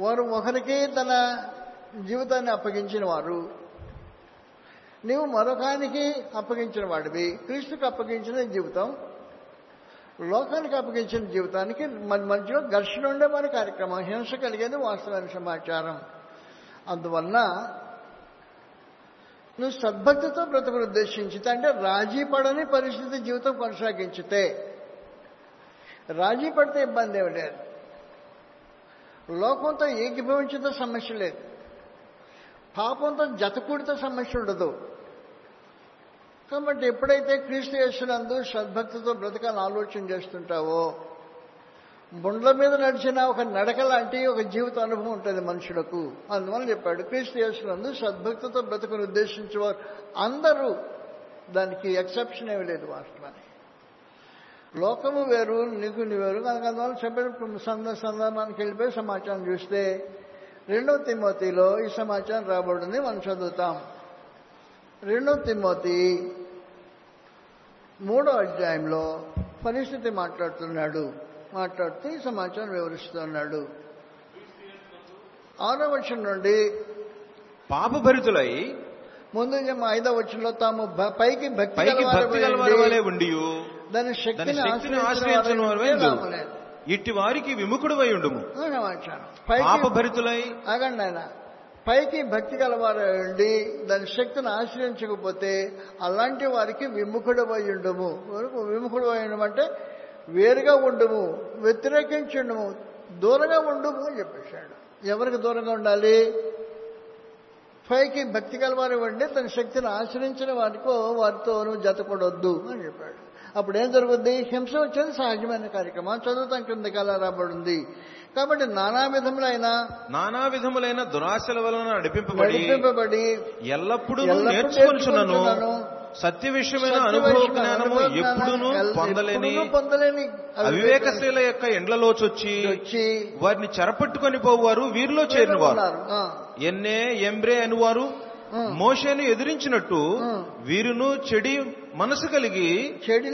Speaker 1: వారు ఒకరికి తన జీవితాన్ని అప్పగించిన వారు నీవు మరొకానికి అప్పగించిన వాడివి. క్రీస్తుకు అప్పగించిన జీవితం లోకానికి అప్పగించిన జీవితానికి మన మధ్యలో ఘర్షణ ఉండే మన కార్యక్రమం. హింస కలిగేది వాస్తవమైన సమాచారం. అందువల్ల నువ్వు సద్భక్తితో బ్రతుకును ఉద్దేశించితే అంటే రాజీ పడని పరిస్థితి జీవితం కొనసాగించితే రాజీ పడితే ఇబ్బంది ఏమి లేదు. లోకంతో ఏకీభవించితే సమస్య లేదు. పాపంతో జతకూడితో సమస్య ఉండదు. కాబట్టి ఎప్పుడైతే క్రీస్తు యేసునందు సద్భక్తితో బ్రతకాలని ఆలోచన చేస్తుంటావో బుండ్ల మీద నడిచిన ఒక నడక లాంటి ఒక జీవిత అనుభవం ఉంటుంది మనుషులకు. అందువల్ల చెప్పాడు క్రీస్తు యేసునందు సద్భక్తితో బ్రతకను ఉద్దేశించేవారు అందరూ దానికి ఎక్సెప్షన్ ఏమి లేదు వాస్తవానికి. లోకము వేరు నీకు వేరు. కనుక అందువల్ల చెప్పిన సంద సందర్భానికి వెళ్ళిపోయి సమాచారం చూస్తే రెండవ తిమ్మతిలో ఈ సమాచారం రాబడింది. మనం చదువుతాం. రెండో తిమ్మతి మూడో అధ్యాయంలో పరిస్థితి మాట్లాడుతున్నాడు. మాట్లాడుతూ ఈ సమాచారం వివరిస్తున్నాడు. ఆరో వచనం నుండి
Speaker 2: పాపభరితులై
Speaker 1: ముందు జమ ఐదో వచనంలో తాము పైకి భక్తి
Speaker 2: గలవారి ఉండి
Speaker 1: దాని శక్తిని ఆశ్రయించిన.
Speaker 2: ఇట్టి వారికి విముఖుడు ఉండుము.
Speaker 1: సమాచారం. పైకి
Speaker 2: పాపభరితులై
Speaker 1: ఆగండి ఆయన. పైకి భక్తి కలవారండి ఉండి దాని శక్తిని ఆశ్రయించకపోతే అలాంటి వారికి విముఖుడు ఉండము విముఖుడు అయి అంటే వేరుగా ఉండము వ్యతిరేకించి దూరంగా ఉండము అని చెప్పేశాడు. ఎవరికి దూరంగా ఉండాలి? పైకి భక్తి గలవారు ఉండి తన శక్తిని ఆశ్రయించిన వారికో వారితో నువ్వు జతపడొద్దు అని చెప్పాడు. అప్పుడు ఏం జరుగుద్ది? హింస వచ్చేది సహజమైన కార్యక్రమం. చదువుతాం కింద కాల రాబడింది? కాబట్టి నానా విధములైన
Speaker 2: నానా విధములైన దురాశల వలన నడిపింపబడి
Speaker 1: నడిపింపబడి
Speaker 2: ఎల్లప్పుడూ నేర్చుకొనుచున్నాను. సత్య విషయమైన అనుభవ జ్ఞానము ఎప్పుడునూ పొందలేని అవివేకశీల యొక్క ఎండ్లలోచొచ్చి వారిని చెరపట్టుకొని పోవారు వీరిలో చేరిన వారు
Speaker 1: ఉన్నారు. ఆ,
Speaker 2: ఎన్నే ఎంబ్రే అనువారు
Speaker 1: ఆ.
Speaker 2: మోషేను ఎదిరించినట్టు. వీరును చెడి మనసు కలిగి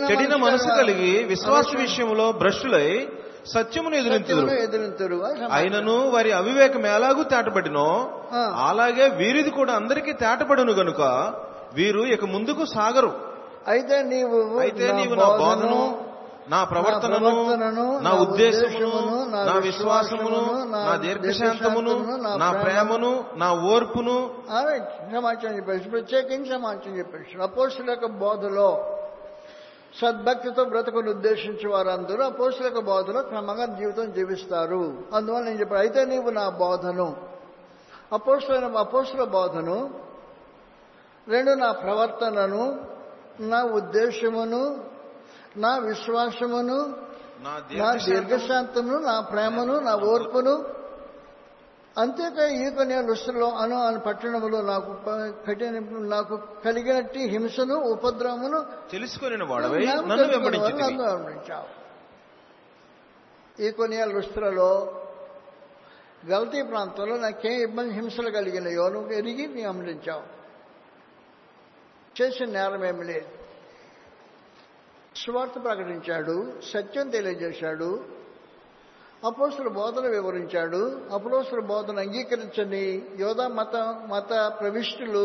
Speaker 1: చెడిన మనసు
Speaker 2: కలిగి విశ్వాస విషయంలో భ్రష్టులై సత్యమును
Speaker 1: ఎదురింతురు అని సమాచారం.
Speaker 2: అయినను వారి అవివేకం ఎలాగూ తేటపడినో. అలాగే వీరిది కూడా అందరికీ తేటపడును గనుక వీరు ఇక ముందుకు సాగరు.
Speaker 1: అయితే నీవు
Speaker 2: అయితే
Speaker 1: నా
Speaker 2: నీవు నా
Speaker 1: బోధను,
Speaker 2: నా ప్రవర్తనను నా ఉద్దేశమును
Speaker 1: నా
Speaker 2: విశ్వాసమును నా దీర్ఘశాంతమును నా ప్రేమను నా ఓర్పును.
Speaker 1: సమాచారం చెప్పేసి ప్రత్యేకించి సమాచారం చెప్పేసి అపోస్తుల యొక్క బోధలో సద్భక్తితో బ్రతుకుని ఉద్దేశించి వారందరూ అపోస్తుల యొక్క బోధలో క్రమంగా జీవితం జీవిస్తారు. అందువల్ల నేను చెప్పాను అయితే నీవు నా బోధను అపోస్తుల అపోస్తుల బోధను రెండు నా ప్రవర్తనను నా ఉద్దేశమును నా విశ్వాసమును
Speaker 2: నా
Speaker 1: నా
Speaker 2: దీర్ఘశాంతము
Speaker 1: దీర్ఘశాంతమును నా ప్రేమను నా ఓర్పును. అంతేకా ఈ కొన్ని లుస్తులో అను అను పట్టణములో నాకు కఠిన నాకు కలిగినట్టు హింసను ఉపద్రవమును
Speaker 2: తెలుసుకుని
Speaker 1: వెంబడించావు. ఈ కొన్ని లుస్తులలో గల్తీ ప్రాంతంలో నాకేం ఇబ్బంది హింసలు కలిగినాయో నువ్వు ఎరిగి నీ అమరించావు. చేసిన నేరం ఏమి లేదు స్వార్థ ప్రకటించాడు సత్యం తెలియజేశాడు అపోస్తుల బోధన వివరించాడు అపోస్తుల బోధన అంగీకరించని యోధా మత మత ప్రవిష్టులు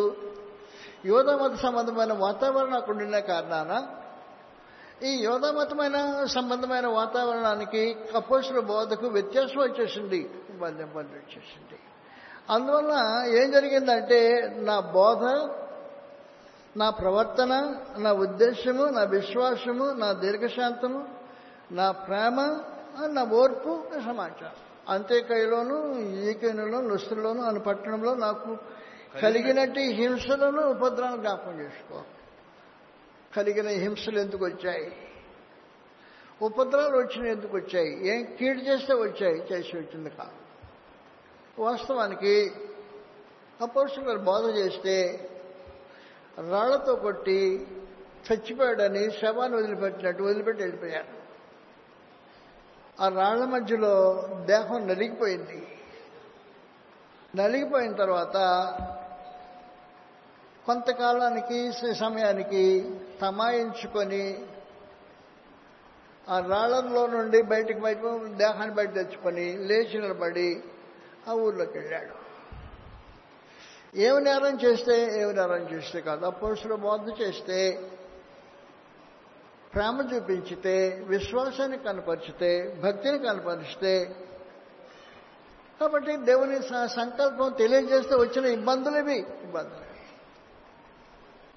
Speaker 1: యోధా మత సంబంధమైన వాతావరణం అక్కడ ఉండిన కారణాన ఈ యోధా మతమైన సంబంధమైన వాతావరణానికి అపోస్తుల బోధకు వ్యత్యాసం వచ్చేసింది బంధం ఇబ్బంది వచ్చేసింది. అందువల్ల ఏం జరిగిందంటే నా బోధ నా ప్రవర్తన నా ఉద్దేశము నా విశ్వాసము నా దీర్ఘశాంతము నా ప్రేమ నా ఓర్పు నా సమాచారం. అంత్యకైలోను ఈకెనులో లుస్తుల్లోను అను పట్టణంలో నాకు కలిగినట్టు హింసలను ఉపద్రవం జ్ఞాపం చేసుకో. కలిగిన హింసలు ఎందుకు వచ్చాయి? ఉపద్రవాలు వచ్చిన ఎందుకు వచ్చాయి? ఏం కీడు చేస్తే వచ్చాయి? చేసి వచ్చింది కాదు. వాస్తవానికి అపోస్తులు బోధ చేస్తే రాళ్ళతో కొట్టి చచ్చిపోయాడని శవాన్ని వదిలిపెట్టినట్టు వదిలిపెట్టి వెళ్ళిపోయాడు. ఆ రాళ్ళ మధ్యలో దేహం నలిగిపోయింది. నలిగిపోయిన తర్వాత కొంతకాలానికి సమయానికి తమాయించుకొని ఆ రాళ్ళలో నుండి బయటకు బయట దేహాన్ని బయట తెచ్చుకొని లేచి నిలబడి ఆ ఊర్లోకి వెళ్ళాడు. ఏమి నేరం చేస్తే ఏమి నేరం చేస్తే కాదు. అపోసులు బాధ చేస్తే ప్రేమ చూపించితే విశ్వాసాన్ని కనపరిచితే భక్తిని కనపరిస్తే కాబట్టి దేవుని సంకల్పం తెలియజేస్తే వచ్చిన ఇబ్బందులు ఇవి ఇబ్బందులు.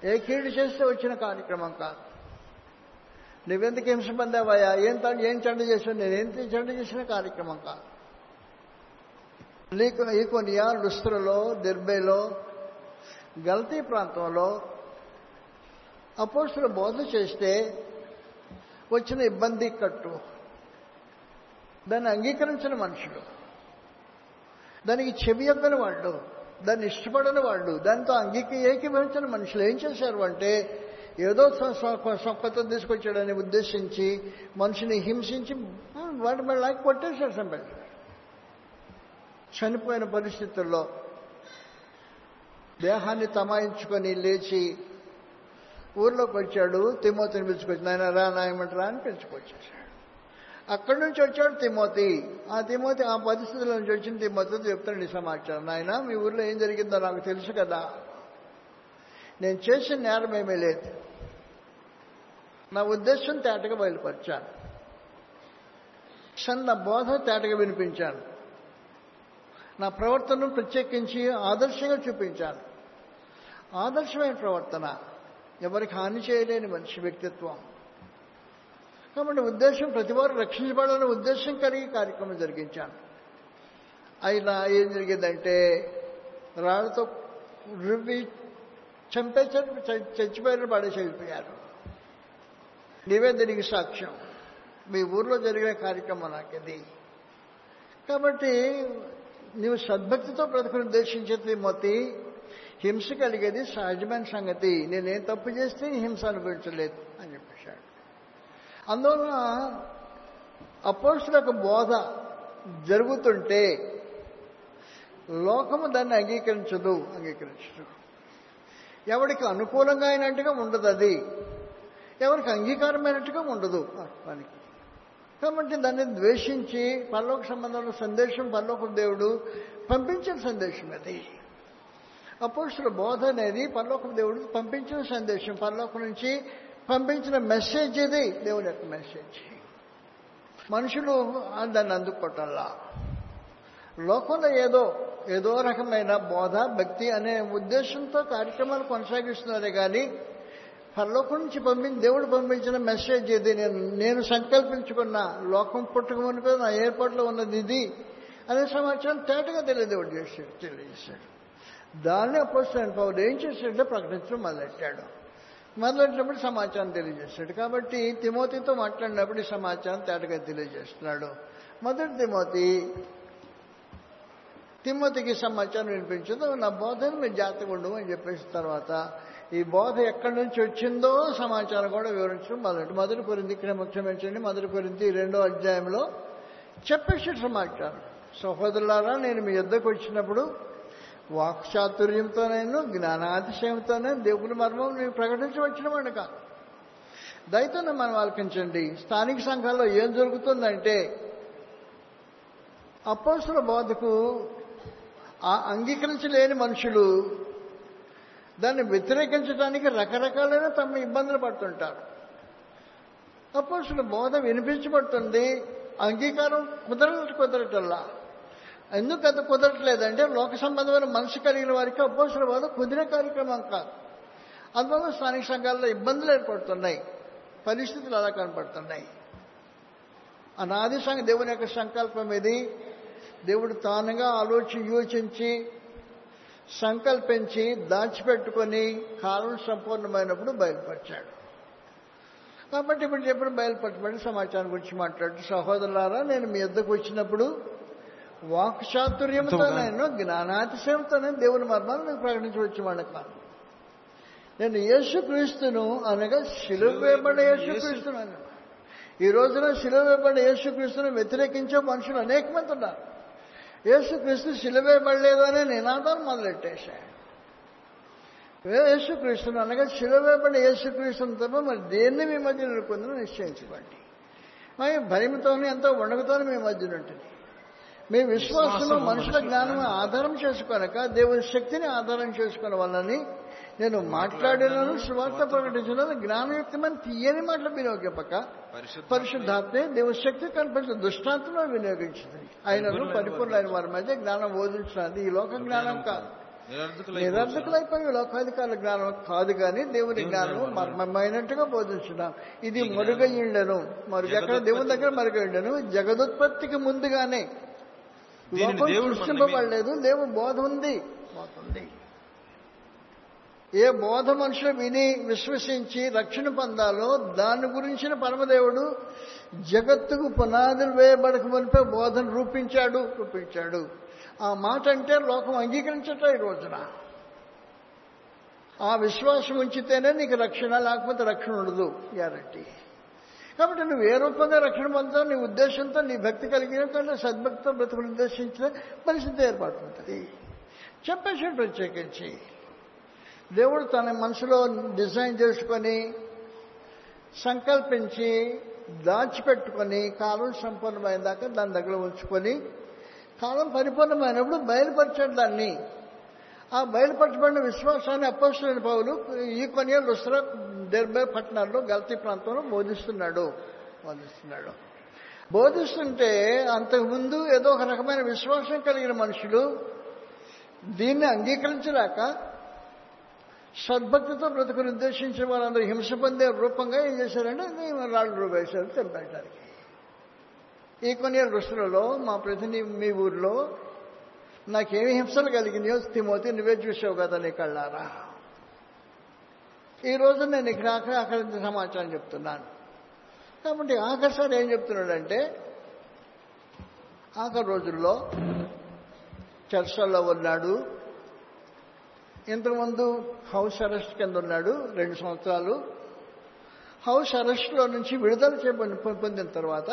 Speaker 1: ఏ కీడు చేస్తే వచ్చిన కార్యక్రమం కాదు. నువ్వెందుకు హింస పొందావయ్యా? ఏం తండ్రి ఏం చెండ చేసావు? నేనేం చెండ చేసిన కార్యక్రమం కాదు. లీకు ఈకొనియా లుస్త్రలో దిర్బేలో గల్తీ ప్రాంతంలో అపోస్టులు బోధ చేస్తే వచ్చిన ఇబ్బంది కట్టు. దాన్ని అంగీకరించిన మనుషులు. దానికి చెవియొద్దని వాళ్ళు దాన్ని ఇష్టపడని వాళ్ళు దాంతో అంగీక ఏకీభవించిన మనుషులు ఏం చేశారు అంటే ఏదో స- తీసుకొచ్చాడని ఉద్దేశించి మనిషిని హింసించి వాటి మళ్ళీ లాగి కొట్టేశారు సంపెట్టారు చనిపోయిన పరిస్థితుల్లో దేహాన్ని తమాయించుకొని లేచి ఊర్లోకి వచ్చాడు తిమోతిని పిలుచుకొచ్చి నాయన రా నాయమంటరా అని పిలుచుకొచ్చాడు అక్కడి నుంచి వచ్చాడు తిమోతి. ఆ తిమోతి ఆ పరిస్థితుల నుంచి వచ్చిన తిమోతితో చెప్తాడు ఈ సమాచారం నాయన మీ ఊర్లో ఏం జరిగిందో నాకు తెలుసు కదా. నేను చేసిన నేరం ఏమీ లేదు. నా ఉద్దేశం తేటగా బయలుపరిచాను. చిన్న బోధ తేటగా వినిపించాను. నా ప్రవర్తనను ప్రత్యేకించి ఆదర్శంగా చూపించాను. ఆదర్శమైన ప్రవర్తన ఎవరికి హాని చేయలేని మనిషి వ్యక్తిత్వం. కాబట్టి ఉద్దేశం ప్రతివారు రక్షించబడాలనే ఉద్దేశం కలిగి కార్యక్రమం జరిగించాను. అయినా ఏం జరిగిందంటే రాళ్ళతో రువ్వి చంపే చచ్చిపోయిన పడే చనిపోయారు. నీవే దీనికి సాక్ష్యం. మీ ఊర్లో జరిగిన కార్యక్రమం నాకు ఇది కాబట్టి నీవు సద్భక్తితో బ్రతుకుని ఉద్దేశించేది మొత్తి హింస కలిగేది సహజమైన సంగతి. నేనేం తప్పు చేస్తే హింస అనుభవించలేదు అని చెప్పేశాడు. అందువలన అపోస్తులకు బోధ జరుగుతుంటే లోకము దాన్ని అంగీకరించదు అంగీకరించదు. ఎవరికి అనుకూలంగా అయినట్టుగా ఉండదు అది. ఎవరికి అంగీకారమైనట్టుగా ఉండదు దానికి కాబట్టి దాన్ని ద్వేషించి పరలోక సంబంధంలో సందేశం పరలోక దేవుడు పంపించిన సందేశం అది. అపోస్తుల బోధ అనేది పరలోక దేవుడు పంపించిన సందేశం. పరలోకం నుంచి పంపించిన మెసేజ్ ఇది దేవుని యొక్క మెసేజ్ మనుషులు దాన్ని అందుకోవటంలా లోకంలో ఏదో ఏదో రకమైన బోధ భక్తి అనే ఉద్దేశంతో కార్యక్రమాలు కొనసాగిస్తున్నారే కానీ పరలోకం నుంచి పంపించి దేవుడు పంపించిన మెసేజ్ ఇది. నేను నేను సంకల్పించుకున్న. లోకం పుట్టుకమనిపోయి నా ఏర్పాట్లో ఉన్నది ఇది అనే సమాచారం తేటగా తెలియదేవుడు చేశాడు తెలియజేశాడు. దాన్ని అపోస్తాను పౌరుడు ఏం చేశాడో ప్రకటించడం మొదలెట్టాడు. మొదలెట్టినప్పుడు సమాచారం తెలియజేశాడు. కాబట్టి తిమోతితో మాట్లాడినప్పుడు ఈ సమాచారం తేటగా తెలియజేస్తున్నాడు. మొదటి తిమోతి తిమ్మతికి సమాచారం వినిపించదు. నా బోధన మీరు జాగ్రత్తగా ఉండవు అని చెప్పేసిన తర్వాత ఈ బోధ ఎక్కడి నుంచి వచ్చిందో సమాచారం కూడా వివరించడం మొదటి మొదటి కొరింది ఇక్కడ ముఖ్యమంత్రి మొదటి కొరింది రెండో అధ్యాయంలో చెప్పేసి సమాచారం సహోదరులారా నేను మీ యుద్ధకు వచ్చినప్పుడు వాక్చాతుర్యంతో నేను జ్ఞానాతిశయంతోనే దేవుని మర్మం నేను ప్రకటించవచ్చిన వాడిని కాదు. దయతోనే మనం ఆలకించండి. స్థానిక సంఘాల్లో ఏం జరుగుతుందంటే అపోసుల బోధకు ఆ అంగీకరించలేని మనుషులు దాన్ని వ్యతిరేకించడానికి రకరకాలైన తమ ఇబ్బందులు పడుతుంటారు. అప్పుడు బోధ వినిపించబడుతుంది. అంగీకారం కుదరట కుదరటల్లా. ఎందుకు అది కుదరట్లేదంటే లోక సంబంధమైన మనసు కలిగిన వారికి అపోసుల బోధ కుదిరే కార్యక్రమం కాదు. అందువల్ల స్థానిక సంఘాల్లో ఇబ్బందులు ఏర్పడుతున్నాయి. పరిస్థితులు అలా కనపడుతున్నాయి. అనాది సంఘ దేవుని యొక్క సంకల్పం ఇది. దేవుడు తానుగా ఆలోచి యోచించి సంకల్పించి దాచిపెట్టుకొని కాలం సంపూర్ణమైనప్పుడు బయలుపరిచాడు. కాబట్టి ఇప్పుడు చెప్పిన బయలుపరచబడి సమాచారం గురించి మాట్లాడుతూ సహోదరులారా నేను మీ యుద్ధకు వచ్చినప్పుడు వాక్చాతుర్యంతో నేను జ్ఞానాతిశయంతో నేను దేవుని మర్మాలు నేను ప్రకటించవచ్చు కాదు నేను యేసుక్రీస్తును అనగా శిలువ వేయబడే యేసుక్రీస్తును అన్నాను ఈ రోజున శిలువ వేయబడే యేసుక్రీస్తును వ్యతిరేకించే మనుషులు అనేక మంది ఉన్నారు. యేసుక్రీస్తు శిలువేయబడలేదు అనే నినాదాన్ని మొదలెట్టేశాడు యేసుక్రీస్తును అనగా శిలువేయబడిన యేసుక్రీస్తుని తప్ప మరి దేన్ని మీ మధ్య నిలుపుకుందని నిశ్చయించుకోండి మరి భయముతోనే ఎంతో వణుకుతోనే మీ మధ్య ఉంటుంది. మీ విశ్వాసంలో మనుషుల జ్ఞానం ఆధారం చేసుకోనక దేవుని శక్తిని ఆధారం చేసుకున్న వల్లని నేను మాట్లాడినను సువార్త ప్రకటించిన జ్ఞానయుక్తమైన తీయని మాటలు వినియోగింపక పరిశుద్ధాత్మే దేవుని శక్తి కనిపించిన దృష్టాంతంలో వినియోగించింది. ఆయనను పరిపూర్ణమైన వారి మధ్య జ్ఞానం బోధించినది ఈ లోక జ్ఞానం కాదు. నిరర్ధకులైపోయి లోకాధికారుల జ్ఞానం కాదు కానీ దేవుని జ్ఞానం మర్మమైనట్టుగా బోధించున్నాం ఇది మరుగయ్యుండెను మరుగు ఎక్కడ? దేవుని దగ్గర మరుగయ్యుండెను జగదుత్పత్తికి ముందుగానే. లోకం సృష్టింపబడలేదు ఉంది. బోధ ఉంది. ఏ బోధ మనుషులు విని విశ్వసించి రక్షణ పొందాలో దాని గురించిన పరమదేవుడు జగత్తుకు పునాదులు వేయబడక మునిపే బోధను రూపించాడు రూపించాడు. ఆ మాట అంటే లోకం అంగీకరించట ఈ రోజున. ఆ విశ్వాసం ఉంచితేనే నీకు రక్షణ లేకపోతే రక్షణ ఉండదు గ్యారంటీ. కాబట్టి నువ్వు ఏ రూపంగా రక్షణ పొందుతావు నీ ఉద్దేశంతో నీ భక్తి కలిగిన సద్భక్తితో బ్రతుకులు ఉద్దేశించిన పరిస్థితి ఏర్పడుతుంది. చెప్పేసి ప్రత్యేకించి దేవుడు తన మనసులో డిజైన్ చేసుకొని సంకల్పించి దాచిపెట్టుకొని కాలం సంపూర్ణమైన దాకా దాని దగ్గర ఉంచుకొని కాలం పరిపూర్ణమైనప్పుడు బయలుపరిచాడు దాన్ని. ఆ బయలుపరచబడిన విశ్వాసాన్ని అప్పస్తులైన పౌలు ఈ కొన్ని రుస్ర డెర్బే పట్టణాల్లో గల్తీ ప్రాంతంలో బోధిస్తున్నాడు. బోధిస్తున్నాడు. బోధిస్తుంటే అంతకుముందు ఏదో ఒక రకమైన విశ్వాసం కలిగిన మనుషులు దీన్ని అంగీకరించలేక సద్భక్తితో బ్రతుకుని ఉద్దేశించిన వాళ్ళందరూ హింస పొందే రూపంగా ఏం చేశారంటే రాళ్ళు వేశారు చంపేయడానికి ఈ కొన్ని రుసులలో మా ప్రతిని మీ ఊర్లో నాకేమి హింసలు కలిగినాయో తిమోతి నువ్వే చూసావు కదా నీ కళ్ళారా? ఈ రోజు నేను ఇక్కడ అక్కడ అక్కడ సమాచారం చెప్తున్నాను. కాబట్టి ఆఖరిసారి ఏం చెప్తున్నాడంటే ఆఖరి రోజుల్లో చర్చల్లో ఉన్నాడు ఇంతకుముందు హౌస్ అరెస్ట్ కింద ఉన్నాడు రెండు సంవత్సరాలు. హౌస్ అరెస్ట్లో నుంచి విడుదల చేయబడి పొందిన తర్వాత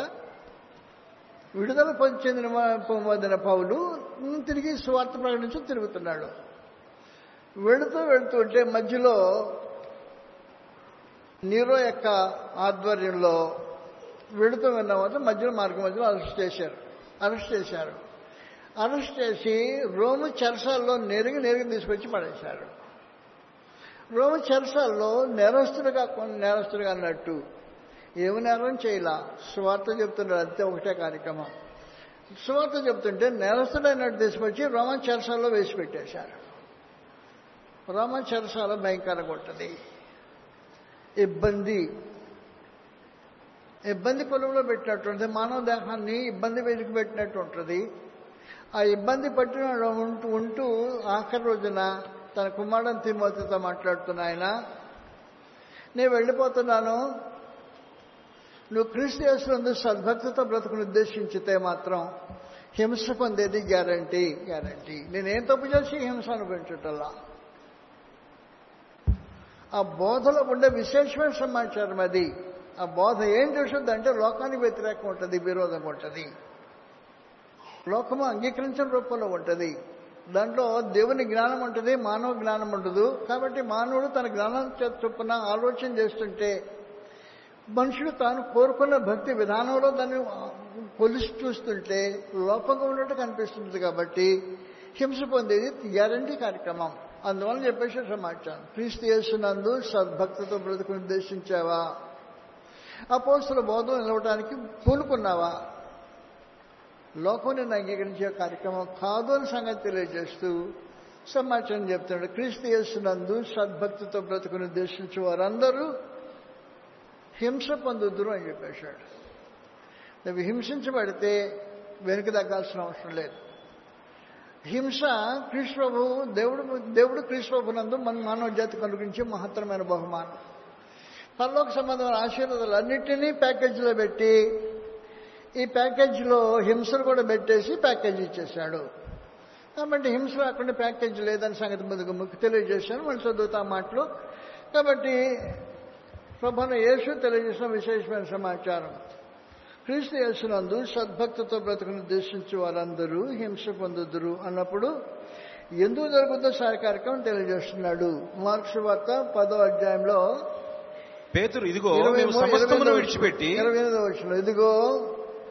Speaker 1: విడుదల పొంది- చెందిన పొందిన పౌలు తిరిగి స్వార్థ ప్రకటించి తిరుగుతున్నాడు. వెళుతూ వెళుతూ ఉంటే మధ్యలో నీరో యొక్క ఆధ్వర్యంలో వెళుతూ విన్న మధ్యలో మార్గం మధ్యలో అరెస్ట్ చేశారు. అరెస్ట్ చేశారు. అరెస్ట్ చేసి రోము చెరసాల్లో నేరుగా నేరుగా తీసుకొచ్చి పడేశారు రోము చెరసాల్లో నేరస్తుడుగా కొన్ని నేరస్తుడుగా అన్నట్టు. ఏమి నేరం చేయలా? స్వార్థ చెప్తున్నారు అంతే ఒకటే కార్యక్రమం. స్వార్థ చెప్తుంటే నేరస్తుడైనట్టు తీసుకొచ్చి రోమన్ చెరసాల్లో వేసి పెట్టేశారు. రోమన్ చెరసాల భయంకరంగా ఉంటుంది ఇబ్బంది. ఇబ్బంది పొలంలో పెట్టినట్టుంది మానవ దేహాన్ని ఇబ్బంది వెలికి పెట్టినట్టు ఉంటుంది. ఆ ఇబ్బంది పట్టిన ఉంటూ ఉంటూ ఆఖరి రోజున తన కుమారుడు తిమోతితో మాట్లాడుతున్న ఆయన నేను వెళ్ళిపోతున్నాను. నువ్వు క్రీస్తు యేసునందు సద్భక్తితో బ్రతుకుని ఉద్దేశించితే మాత్రం హింస పొందేది గ్యారంటీ గ్యారంటీ. నేనేం తప్పు చేసి హింస అనుభవించటల్లా ఆ బోధలో ఉండే విశేషమైన సమాచారం అది. ఆ బోధ ఏం చూసిందంటే లోకానికి వ్యతిరేకం ఉంటుంది విరోధం ఉంటుంది. లోకము అంగీకరించిన రూపంలో ఉంటుంది. దాంట్లో దేవుని జ్ఞానం ఉంటుంది మానవ జ్ఞానం ఉండదు కాబట్టి మానవుడు తన జ్ఞానం చొప్పున ఆలోచన చేస్తుంటే మనుషుడు తాను కోరుకున్న భక్తి విధానంలో దాన్ని కొలిసి చూస్తుంటే లోపంగా ఉన్నట్టు కనిపిస్తుంది కాబట్టి హింస పొందేది గ్యారంటీ కార్యక్రమం. అందువల్ల చెప్పేసి సమాచారం క్రీస్తు చేస్తున్నందు సద్భక్తితో బ్రతుకు ఉద్దేశించావా? అపోస్తుల బోధం నిలవటానికి పూనుకున్నావా? లోకం నిన్ను అంగీకరించే కార్యక్రమం కాదు అని సంగతి తెలియజేస్తూ సమాచారం చెప్తున్నాడు. క్రీస్తు యేసునందు సద్భక్తితో బ్రతుకుని ఉద్దేశించి వారందరూ హింస పొందుదురు అని చెప్పేశాడు. అవి హింసించబడితే వెనుక తగ్గాల్సిన అవసరం లేదు. హింస కృష్ణప్రభు దేవుడు దేవుడు కృష్ణప్రభునందు మన మానవ జాతి అనుగురించి మహత్తరమైన బహుమానం. పరలోక సంబంధమైన ఆశీర్వాదాలు అన్నింటినీ ప్యాకేజీలో పెట్టి ఈ ప్యాకేజీలో హింసలు కూడా పెట్టేసి ప్యాకేజీ ఇచ్చేశాడు. కాబట్టి హింస రాకుండా ప్యాకేజీ లేదని సంగతి ముందుకు ముక్కు తెలియజేశాను. మనం చదువుతాం మాటలు. కాబట్టి ప్రభున యేసు తెలియజేసిన విశేషమైన సమాచారం. క్రీస్తు యేసునందు సద్భక్తితో బ్రతుకును ఉద్దేశించి వారందరూ హింస పొందుదురు అన్నప్పుడు ఎందుకు జరుగుతుందో సారి కార్యక్రమం తెలియజేస్తున్నాడు. మార్క్స్ వార్త పదో అధ్యాయంలో
Speaker 2: పేతురు ఇదిగో సమస్తమును విడిచిపెట్టి
Speaker 1: ఇరవై ఎనిమిదో వచ్చిన ఇదిగో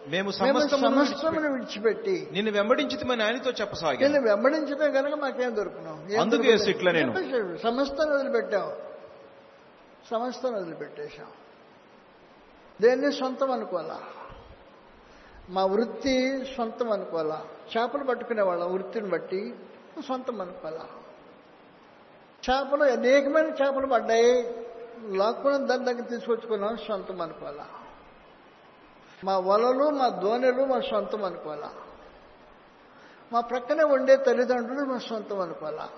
Speaker 2: మేము సమస్తమును విడిచిపెట్టి నిన్ను వెంబడించితమని ఆయనతో చెప్పసాగాను.
Speaker 1: నిన్ను వెంబడించడం కనుక మాకేం దొరుకున్నాం
Speaker 2: అందుకే? ఇట్లా నేను.
Speaker 1: చెప్పేశాడు. సమస్తాన్ని వదిలిపెట్టావు. సమస్తాన్ని వదిలిపెట్టేశాం దేన్ని సొంతం అనుకోవాలా? మా వృత్తి సొంతం అనుకోవాలా? చేపలు పట్టుకునే వాళ్ళ వృత్తిని బట్టి సొంతం అనుకోవాలా? చేపలు అనేకమైన చేపలు పడ్డాయి. లాక్కుని దాని దగ్గర తీసుకొచ్చుకున్నాం సొంతం అనుకోవాలా? మా వలలు మా ధోనిలు మా సొంతం అనుకోవాలా. మా ప్రక్కనే ఉండే తల్లిదండ్రులు మా సొంతం అనుకోవాలా.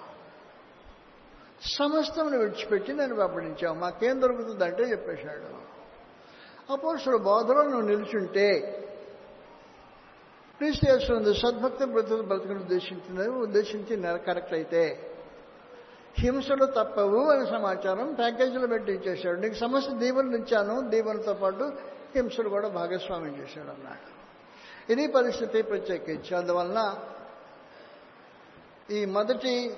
Speaker 1: సమస్తమును విడిచిపెట్టి నేను వెంబడించావు. మాకేం దొరుకుతుందంటే చెప్పేశాడు. అపోసుడు బోధలో నువ్వు నిలుచుంటే క్రీస్తు చేస్తుంది సద్భక్తి బ్రతుకు బ్రతుకును ఉద్దేశించింది ఉద్దేశించి నెల కరెక్ట్ అయితే హింసలు తప్పవు అనే సమాచారం ప్యాకేజీలో పెట్టి నీకు సమస్య దీవెనలు ఇచ్చాను దీవెనతో పాటు హింసలు కూడా భాగస్వామ్యం చేశాడు అన్నాడు ఇది పరిస్థితి ప్రత్యేకించి. అందువలన ఈ మొదటి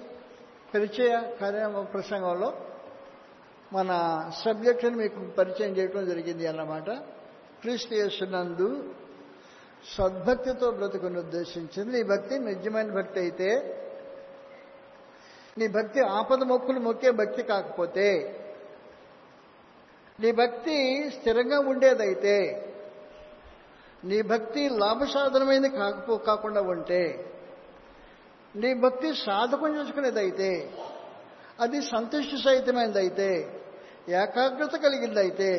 Speaker 1: పరిచయ కార్య ప్రసంగంలో మన సబ్జెక్టుని మీకు పరిచయం చేయడం జరిగింది అన్నమాట. క్రీస్తు యేసునందు సద్భక్తితో బ్రతుకుని ఉద్దేశించింది. నీ భక్తి నిజమైన భక్తి అయితే నీ భక్తి ఆపద మొక్కులు మొక్కే భక్తి కాకపోతే నీ భక్తి స్థిరంగా ఉండేదైతే నీ భక్తి లాభసాధనమైంది కాకపో కాకుండా ఉంటే నీ భక్తి సాధకం చేసుకునేదైతే అది సంతుష్టి సహితమైనదైతే ఏకాగ్రత కలిగిందైతే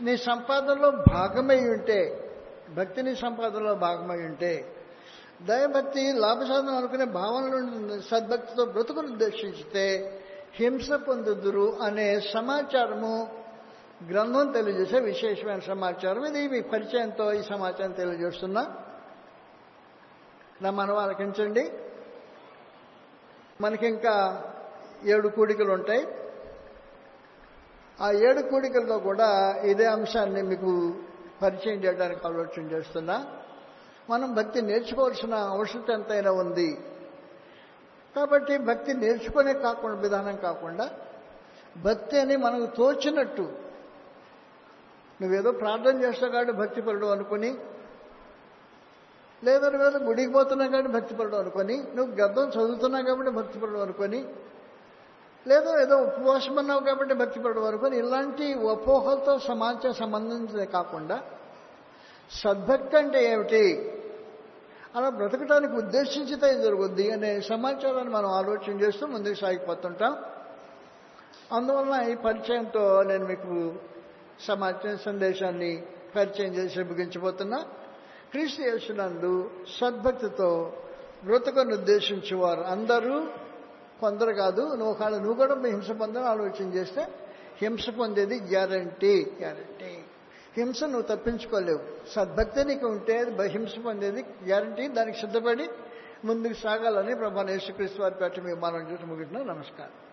Speaker 1: నీ సంపాదనలో భాగమై ఉంటే భక్తి నీ సంపాదనలో భాగమై ఉంటే దయభక్తి లాభసాధనం అనుకునే భావన నుండి సద్భక్తితో బ్రతుకును ఉద్దేశించితే హింస పొందుదురు అనే సమాచారము గ్రంథం తెలియజేసే విశేషమైన సమాచారం. ఇది మీ పరిచయంతో ఈ సమాచారం తెలియజేస్తున్నా. నా మనం మనకి ఇంకా ఏడు కూడికలు ఉంటాయి ఆ ఏడు కూడికలతో కూడా ఇదే అంశాన్ని మీకు పరిచయం చేయడానికి ఆలోచన చేస్తున్నా. మనం భక్తి నేర్చుకోవాల్సిన అవసరం ఎంతైనా ఉంది. కాబట్టి భక్తి నేర్చుకునే కాకుండా విధానం కాకుండా భక్తి అని మనకు తోచినట్టు నువ్వేదో ప్రార్థన చేస్తావు కాబట్టి భక్తిపరుడు అనుకుని లేదా నువ్వేదో గుడికి పోతున్నావు కాబట్టి భక్తిపరుడు అనుకొని నువ్వు గద్దం చదువుతున్నావు కాబట్టి భక్తిపరుడు అనుకొని లేదా ఏదో ఉపవాసం అన్నావు కాబట్టి భక్తిపరుడు అనుకొని ఇలాంటి అపోహలతో సమాజం సంబంధించే కాకుండా సద్భక్తి అంటే ఏమిటి? అలా బ్రతకడానికి ఉద్దేశించితే జరుగుద్ది అనే సమాచారాన్ని మనం ఆలోచన చేస్తూ ముందుకు సాగిపోతుంటాం. అందువలన ఈ పరిచయంతో నేను మీకు సమాచార సందేశాన్ని పరిచయం చేసి ముగించబోతున్నా. క్రీస్తు యేసునందు సద్భక్తితో బ్రతుకను ఉద్దేశించేవారు అందరూ కొందరు కాదు. నువ్వు ఒకవేళ నువ్వు కూడా హింస పొందని ఆలోచన చేస్తే హింస పొందేది గ్యారంటీ. గ్యారంటీ. హింస నువ్వు తప్పించుకోలేవు. సద్భక్తి నీకు ఉంటే హింస పొందేది గ్యారంటీ. దానికి సిద్ధపడి ముందుకు సాగాలని ప్రభా యేసుక్రీస్తు వారి పేట మీ మనం చూసి ముగించిన నమస్కారం.